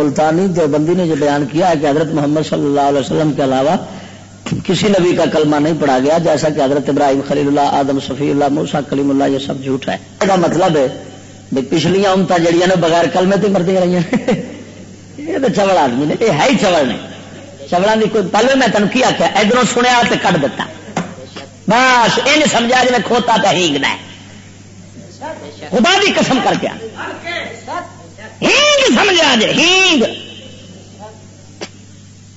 ملتانی جو بندی نے جو بیان کیا ہے کہ حضرت محمد صلی اللہ علیہ وسلم کے علاوہ کسی نبی کا کلمہ نہیں پڑھا گیا، جیسا کہ حضرت ابراہیم خلیل اللہ، آدم صفی اللہ موسا کلیم اللہ، یہ سب جھوٹ ہے۔ کا مطلب ہے پچھلیاں امتا جڑیاں نے بغیر کلمے تو مرتی رہی ہیں یہ تو چوڑ آدمی نے، یہ ہے ہی چوڑ نے چوڑا کی کوئی، پہلے میں تمہیں کیا کیا ادھر سنیا تو کٹ دتا بس، یہ نہیں سمجھا جی میں کھوتا تو ہینگنا خدا بھی قسم کر کے۔ ہینگ سمجھا جائے ہینگ۔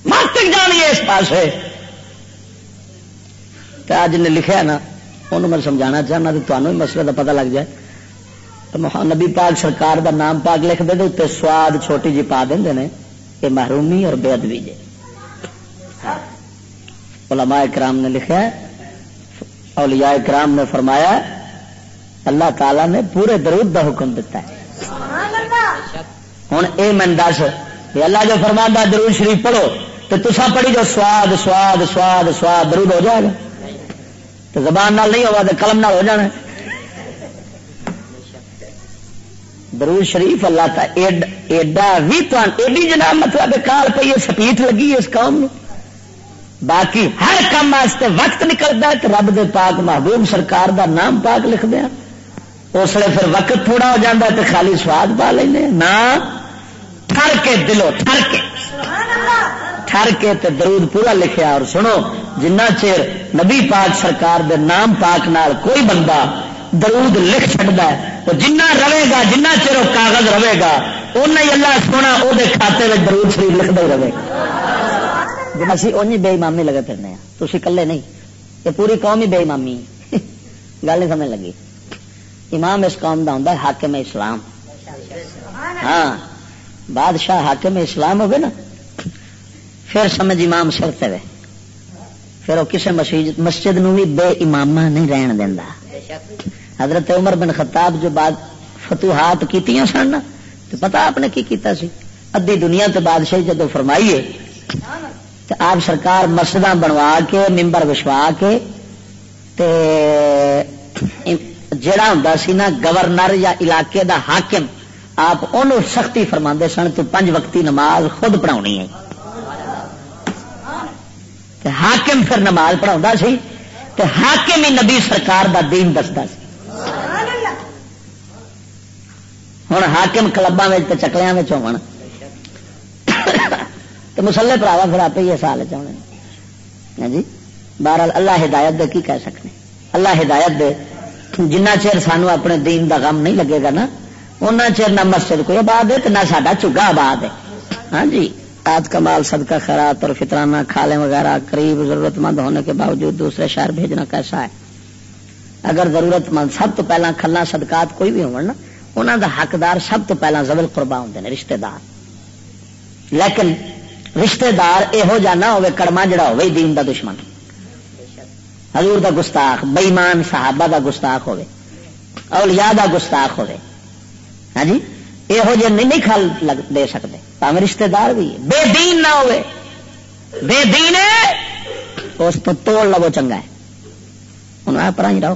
مت جانیے اس پاس تو نے لکھا نا، انہوں میں سمجھانا چاہنا تو تمہیں مسئلے کا پتہ لگ جائے۔ تو نبی پاک سرکار دا نام پاک لکھ دے اتنے سواد چھوٹی جی پا دیں یہ محرومی اور بے ادبی جی علماء اکرام نے لکھا اولیاء اکرام نے فرمایا اللہ تعالی نے پورے درود دا حکم دیتا ہے۔ ہوں یہ من دس اللہ جو فرما درود شریف پڑھو، تو تصا پڑھی جو سواد سواد سواد سواد درود ہو جائے گا۔ تو زبان نال نہیں ہوا تو قلم نال ہو جانا۔ درود شریف اللہ تا ایڈا بھی ایڈی جناب مطلب کال پی سپیٹ لگی ہے اس قوم میں باقی ہر کام واسطے وقت نکلتا ہے تو رب دے پاک محبوب سرکار دا نام پاک لکھ دیا۔ اس لیے پھر وقت تھوڑا ہو جاتا ہے تو خالی سواد پا لیں نہ ٹھر کے دلو ٹھر کے ٹھر کے تے درود پورا لکھیا اور سنو جنہ چیر نبی پاک سرکار دے نام پاک نال کوئی بندہ درود لکھ چڑتا ہے تو جنہ رہے گا جنہ چر وہ کاغذ رہے گا اُن ہی اللہ سونا وہ کھاتے میں درود شریف لکھتا ہی رہے۔ گا جب اسی اونجی بے امامی لگے پھرنے ہیں۔ تھی کلے نہیں۔ یہ پوری قوم ہی بے امامی گل نہیں سمجھ لگی۔ امام اس قوم کا ہوں حاکم اسلام۔ ہاں۔ بادشاہ حاکم اسلام ہوگے نا، پھر سمجھ امام سر تے پھر وہ کسی مسجد مسجد نو بھی بے امام نہیں رہن دینا حضرت عمر بن خطاب جو بعد فتوحات کی سن تو پتا آپ نے کی کیتا سی؟ ادی دنیا تو بادشاہی جدو فرمائیے تو آپ سرکار مسجد بنوا کے ممبر وشوا کے، تے جڑا ہوں سی نا، گورنر یا علاقے دا حاکم آپ انہوں سختی فرما سن تو پنج وقتی نماز خود پڑھا ہے۔ حاکم پھر نماز پڑھا سی حاکم ہی نبی سرکار دا دین دستا سی۔ ہوں ہاکم کلبا چکلیا ہو مسلے پراوا پھر آپ یہ سال چاہنے ہاں جی؟ بہرحال اللہ ہدایت دے کی کہہ سکتے اللہ ہدایت دے۔ جنہ چیر سانو اپنے دین دا غم نہیں لگے گا نا ان چیر نہ مسجد کوئی آباد ہے نہ ساڈا چگا آباد ہے۔ ہاں جی؟ آج کمال صدقہ خیرات اور فطرانہ کھالے وغیرہ قریب ضرورت مند ہونے کے باوجود دوسرے شہر بھیجنا کیسا ہے؟ اگر ضرورت مند سب تو پہلا کھلا صدقات کوئی بھی ہو نا انہوں دا حقدار سب تو پہلا زبل قربا ہوں رشتے دار۔ لیکن رشتے دار یہو جا نہ ہوئے کڑما جڑا ہوئے دین دا دشمن۔ حضور دا گستاخ بئیمان صحابہ دا گستاخ ہوئے اولیاء دا گستاخ ہوئے ہاں جی؟ یہو جہ نہیں کھل دے سکتے۔ پاوے رشتے دار بھی بے دین نہ ہوئے۔ بے دین اس تو توڑ لو چنگا ہے۔ انہوں پر ہی رہو۔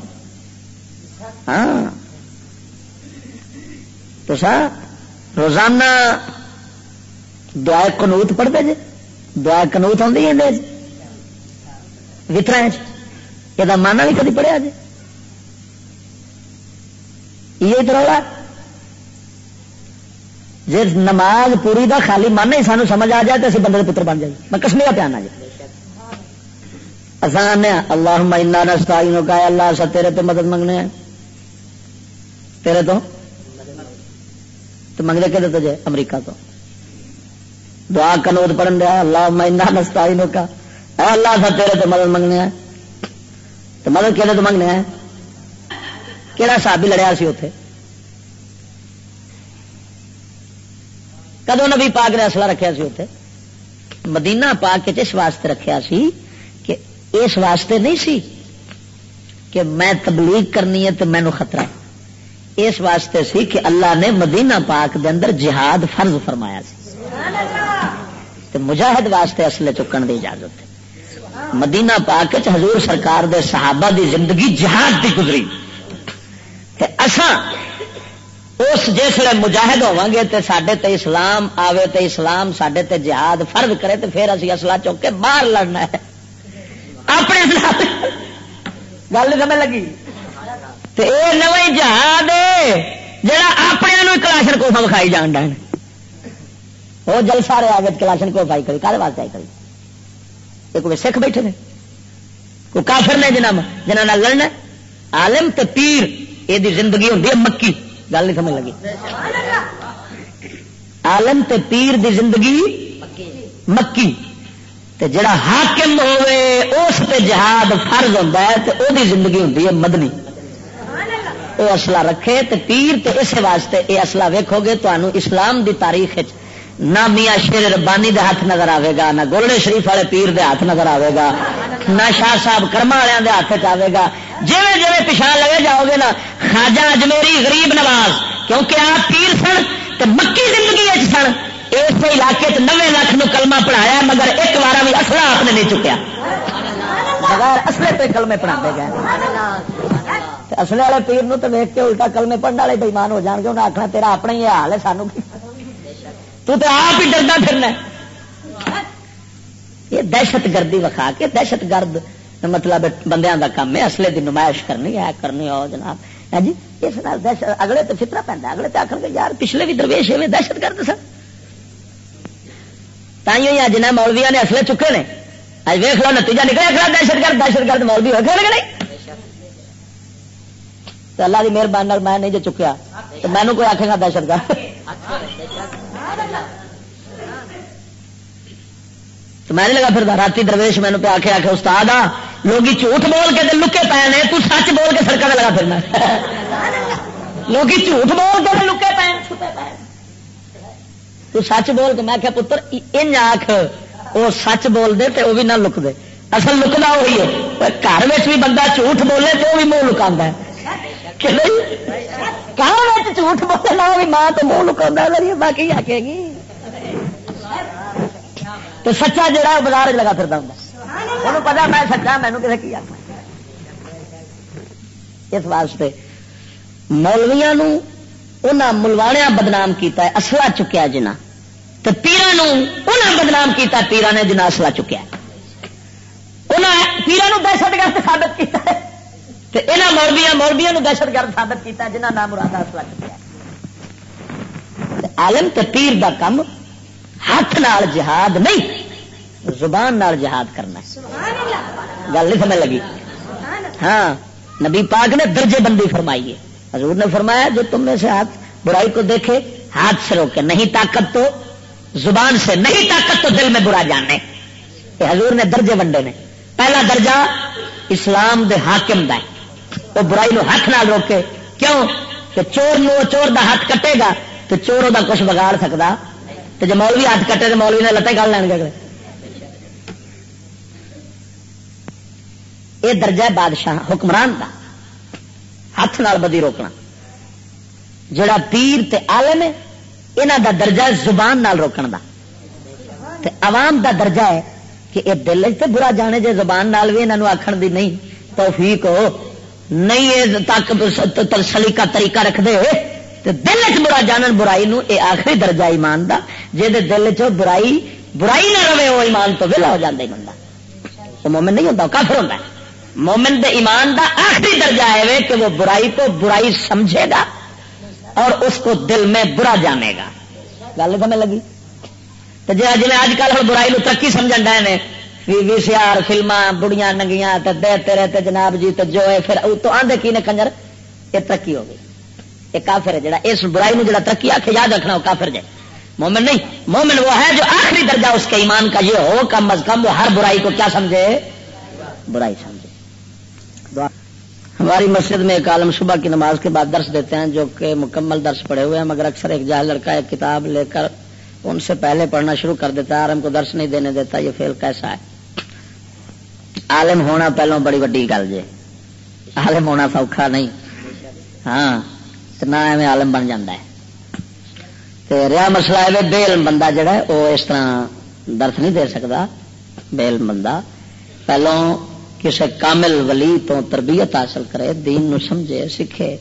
ہاں۔ تو سا، روزانہ دعائے کنوت پڑھتے جی دعائے کنوت آدھی ہے وطر یہ مانا بھی کدی پڑھیا جی یہ رولا۔ جی نماز پوری دا خالی من ہی سانو سمجھ آ جائے تو اسی بندے پتر بن جائے میں کشمیر پیانا جی۔ آسان اللہ مہینہ کا اللہ سا تیرے تو مدد منگنے ہیں۔ تیرے تو؟ تو منگتے کہ تجھے امریکہ تو۔ دعا کنوت پڑھن دیا اللہ مہینہ نستا کا۔ اے اللہ سا تیرے تو مدد منگنے ہیں۔ تو مدد کہ منگنے ہیں؟ کہڑا صاحب بھی لڑیا سی اتے کدو نبی پاک نے اصلہ رکھا سی اتنے مدینہ پاک اس واسطے رکھا سی کہ اس واسطے نہیں سی کہ میں تبلیغ کرنی ہے تو مینو خطرہ اس واسطے سی کہ اللہ نے مدینہ پاک دے اندر جہاد فرض فرمایا سی۔ تو مجاہد واسطے اصل چکن کی اجازت ہے۔ مدینہ پاک حضور سرکار دے صحابہ دی زندگی جہاد دی گزری۔ اساں اس جسے مجاہد ہوا گے تو سڈے تے اسلام آوے تے اسلام سڈے تے جہاد فرض کرے تو پھر اسی اصلا چوک کے باہر لڑنا ہے۔ اپنے گل سمجھ لگی؟ تو یہ نو جہاد جا اپنے کلاشن کوفا وکھائی جان ڈائن وہ جل سارے آگے کلاشن کو پائی کری۔ کالے واسطے آئی کری۔ یہ کوئی سکھ بیٹھے نے؟ کوئی کافر نے جناب جنہ لڑنا عالم تے پیر، یہ زندگی ہوتی ہے مکی۔ گل نہیں سمجھ لگی۔ عالم تے پیر دی زندگی مکی۔ تے جڑا حاکم ہوے اس تے جہاد فرض ہوتا ہے، تے او دی زندگی ہوتی ہے مدنی۔ وہ اصلا رکھے، تے پیر تے اس واسطے یہ اصلا ویکھو گے تو اسلام دی تاریخ نہ میاں شیر ربانی دے ہاتھ نظر آئے گا، نہ گولڈے شریف والے پیر دے ہاتھ نظر آئے گا، نہ شاہ صاحب کرما والوں دے ہاتھ چاہے گا۔ جی جی پچھا لگے جاؤ گے نا خاجا اجمیری غریب نواز، کیونکہ آپ پیر سن تو مکی زندگی سن اس علاقے نوے لاکھ نو کلمہ پڑھایا، مگر ایک بار بھی اصلا آپ نے نہیں چکیا۔ بغیر اصلے پہ کلمے پڑھا گئے۔ اصل والے پیر نو تو ویک کے الٹا کلمے پڑھنے والے بےمان ہو جان گے انہیں آخنا تیرا اپنا ہی حال ہے، سانو تو آپ ہی ڈردا پھرنا یہ دہشت گردی وکھا کے، دہشت گرد مطلب بندیاں دا کام ہے۔ اصلے دی نمائش کرنی ہے کرنی ہو جناب۔ ہاں جی اس دہشت، اگلے تو فطرہ پہنتا اگلے تو آخر یار پچھلے بھی درویش ہے دہشت گرد سن۔ تھی اج نہ مولویا نے اصلے چکے نے۔ اج ویخ لو، نتیجہ نکلے کھڑا دہشت گرد۔ دہشت گرد مولوی ہوئے کھڑے نہیں؟ تو اللہ کی مہربانی میں نہیں جو چکیا تو مینو کوئی آخے گا دہشت گرد۔ تو میں لگا پھر رات درویش مینو پہ آخے آخے استاد آ لوگ جھوٹ بول کے لکے پے نے، تو سچ بول کے سڑک لگا پھرنا۔ لوگ جھوٹ بول کے لکے پے تو سچ بول کے میں پتر ان آخ وہ سچ بول دے تو وہ بھی نہ لک دے۔ اصل لکنا وہی ہے۔ گھر بھی بندہ جھوٹ بولے تو وہ بھی منہ لکا ہے۔ جھوٹ بولنا بھی ماں تو منہ لکا باقی آکے گی۔ تو سچا جڑا بازار لگا پھر وہ پتا میں سچا مینو کسی کی اس واسطے مولویا ملوانیا بدنام کیتا ہے اصلا چکیا جنا تو پیران بدنام کیتا پیران نے جنا اصلا چکیا پیران دہشت گرد سابت کیا یہاں مولبیا مولبیا دہشت گرد سابت کیا جنہ نام مراد اصلا چکیا عالم تے پیر دا کم ہاتھ نال جہاد نہیں زبان نال جہاد کرنا۔ گل نہیں سمجھ لگی؟ ہاں نبی پاک نے درجے بندی فرمائی ہے۔ حضور نے فرمایا جو تم میں سے ہاتھ برائی کو دیکھے ہاتھ سے روکے نہیں طاقت تو زبان سے نہیں طاقت تو دل میں برا جانے۔ کہ حضور نے درجے بنڈے نے۔ پہلا درجہ اسلام دے حاکم دا ہے۔ وہ برائی نو ہاتھ نہ روکے۔ کیوں؟ کہ چور نو چور دا ہاتھ کٹے گا تو چور دا کچھ بگاڑ سکتا۔ تو جب مولوی ہاتھ کٹے تو مولوی نے لتے گل لین گے یہ درجہ ہے بادشاہ، حکمران دا۔ ہاتھ نال بدی روکنا۔ جڑا پیر تے عالم ہے یہاں دا درجہ ہے زبان نال روکن دا۔ تے عوام دا درجہ ہے کہ یہ دل سے برا جانے جے زبان نال بھی یہاں آخر دی نہیں، توفیق ہو۔ نہیں یہ تک ترسلی کا طریقہ رکھ دے۔ تو دل چ برا جانن، برائی نو اے آخری درجہ ایمان دا۔ جے دے دل چ برائی برائی نہ رہے وہ ایمان تو ویلا ہو جاتا بندہ۔ وہ مومن نہیں ہوتا کافر ہوتا ہے۔ مومن دے ایمان دا آخری درجہ ہے کہ وہ برائی کو برائی سمجھے گا اور اس کو دل میں برا جانے گا۔ گل سمجھ لگی؟ تو جی جی اج کل برائی نو ترقی سمجھ ڈے وی سی آر فلما بڑیاں ننگیاں دے تیرے تے جناب جی تو جو ہے، پھر تو آدھے کی نے کنجر؟ یہ ترقی ہو گئی۔ یہ کافر ہے جڑا، اس برائی نو جڑا ترقی آ کے یاد رکھنا، وہ کافر جائے مومن نہیں، مومن وہ ہے جو آخری درجہ اس کے ایمان کا، یہ ہو کم از کم وہ ہر برائی کو کیا سمجھے؟ برائی سمجھے۔ ہماری مسجد میں ایک عالم صبح کی نماز کے بعد درس دیتے ہیں جو کہ مکمل درس پڑے ہوئے ہیں، مگر اکثر ایک جاہل لڑکا ایک کتاب لے کر ان سے پہلے پڑھنا شروع کر دیتا ہے اور ہم کو درس نہیں دینے دیتا، یہ فیل کیسا ہے؟ عالم ہونا پہلو بڑی وڈی گل جی عالم ہونا سوکھا نہیں۔ ہاں۔ نہ ایویں عالم بن جا رہا مسئلہ ہے بے علم بندہ جڑا ہے وہ اس طرح درس نہیں دے سکتا بے علم بندہ۔ پہلو کسی کامل ولی تو تربیت حاصل کرے، دین نو سمجھے، سیکھے۔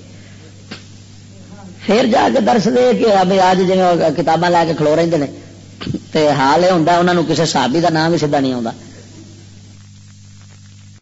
پھر جا کے درس دے کہ ابھی آج جی کتاباں لے کے کھلو رہے ہیں حال یہ ہوتا انہوں نے کسی صحابی کا نام بھی سیدھا نہیں آتا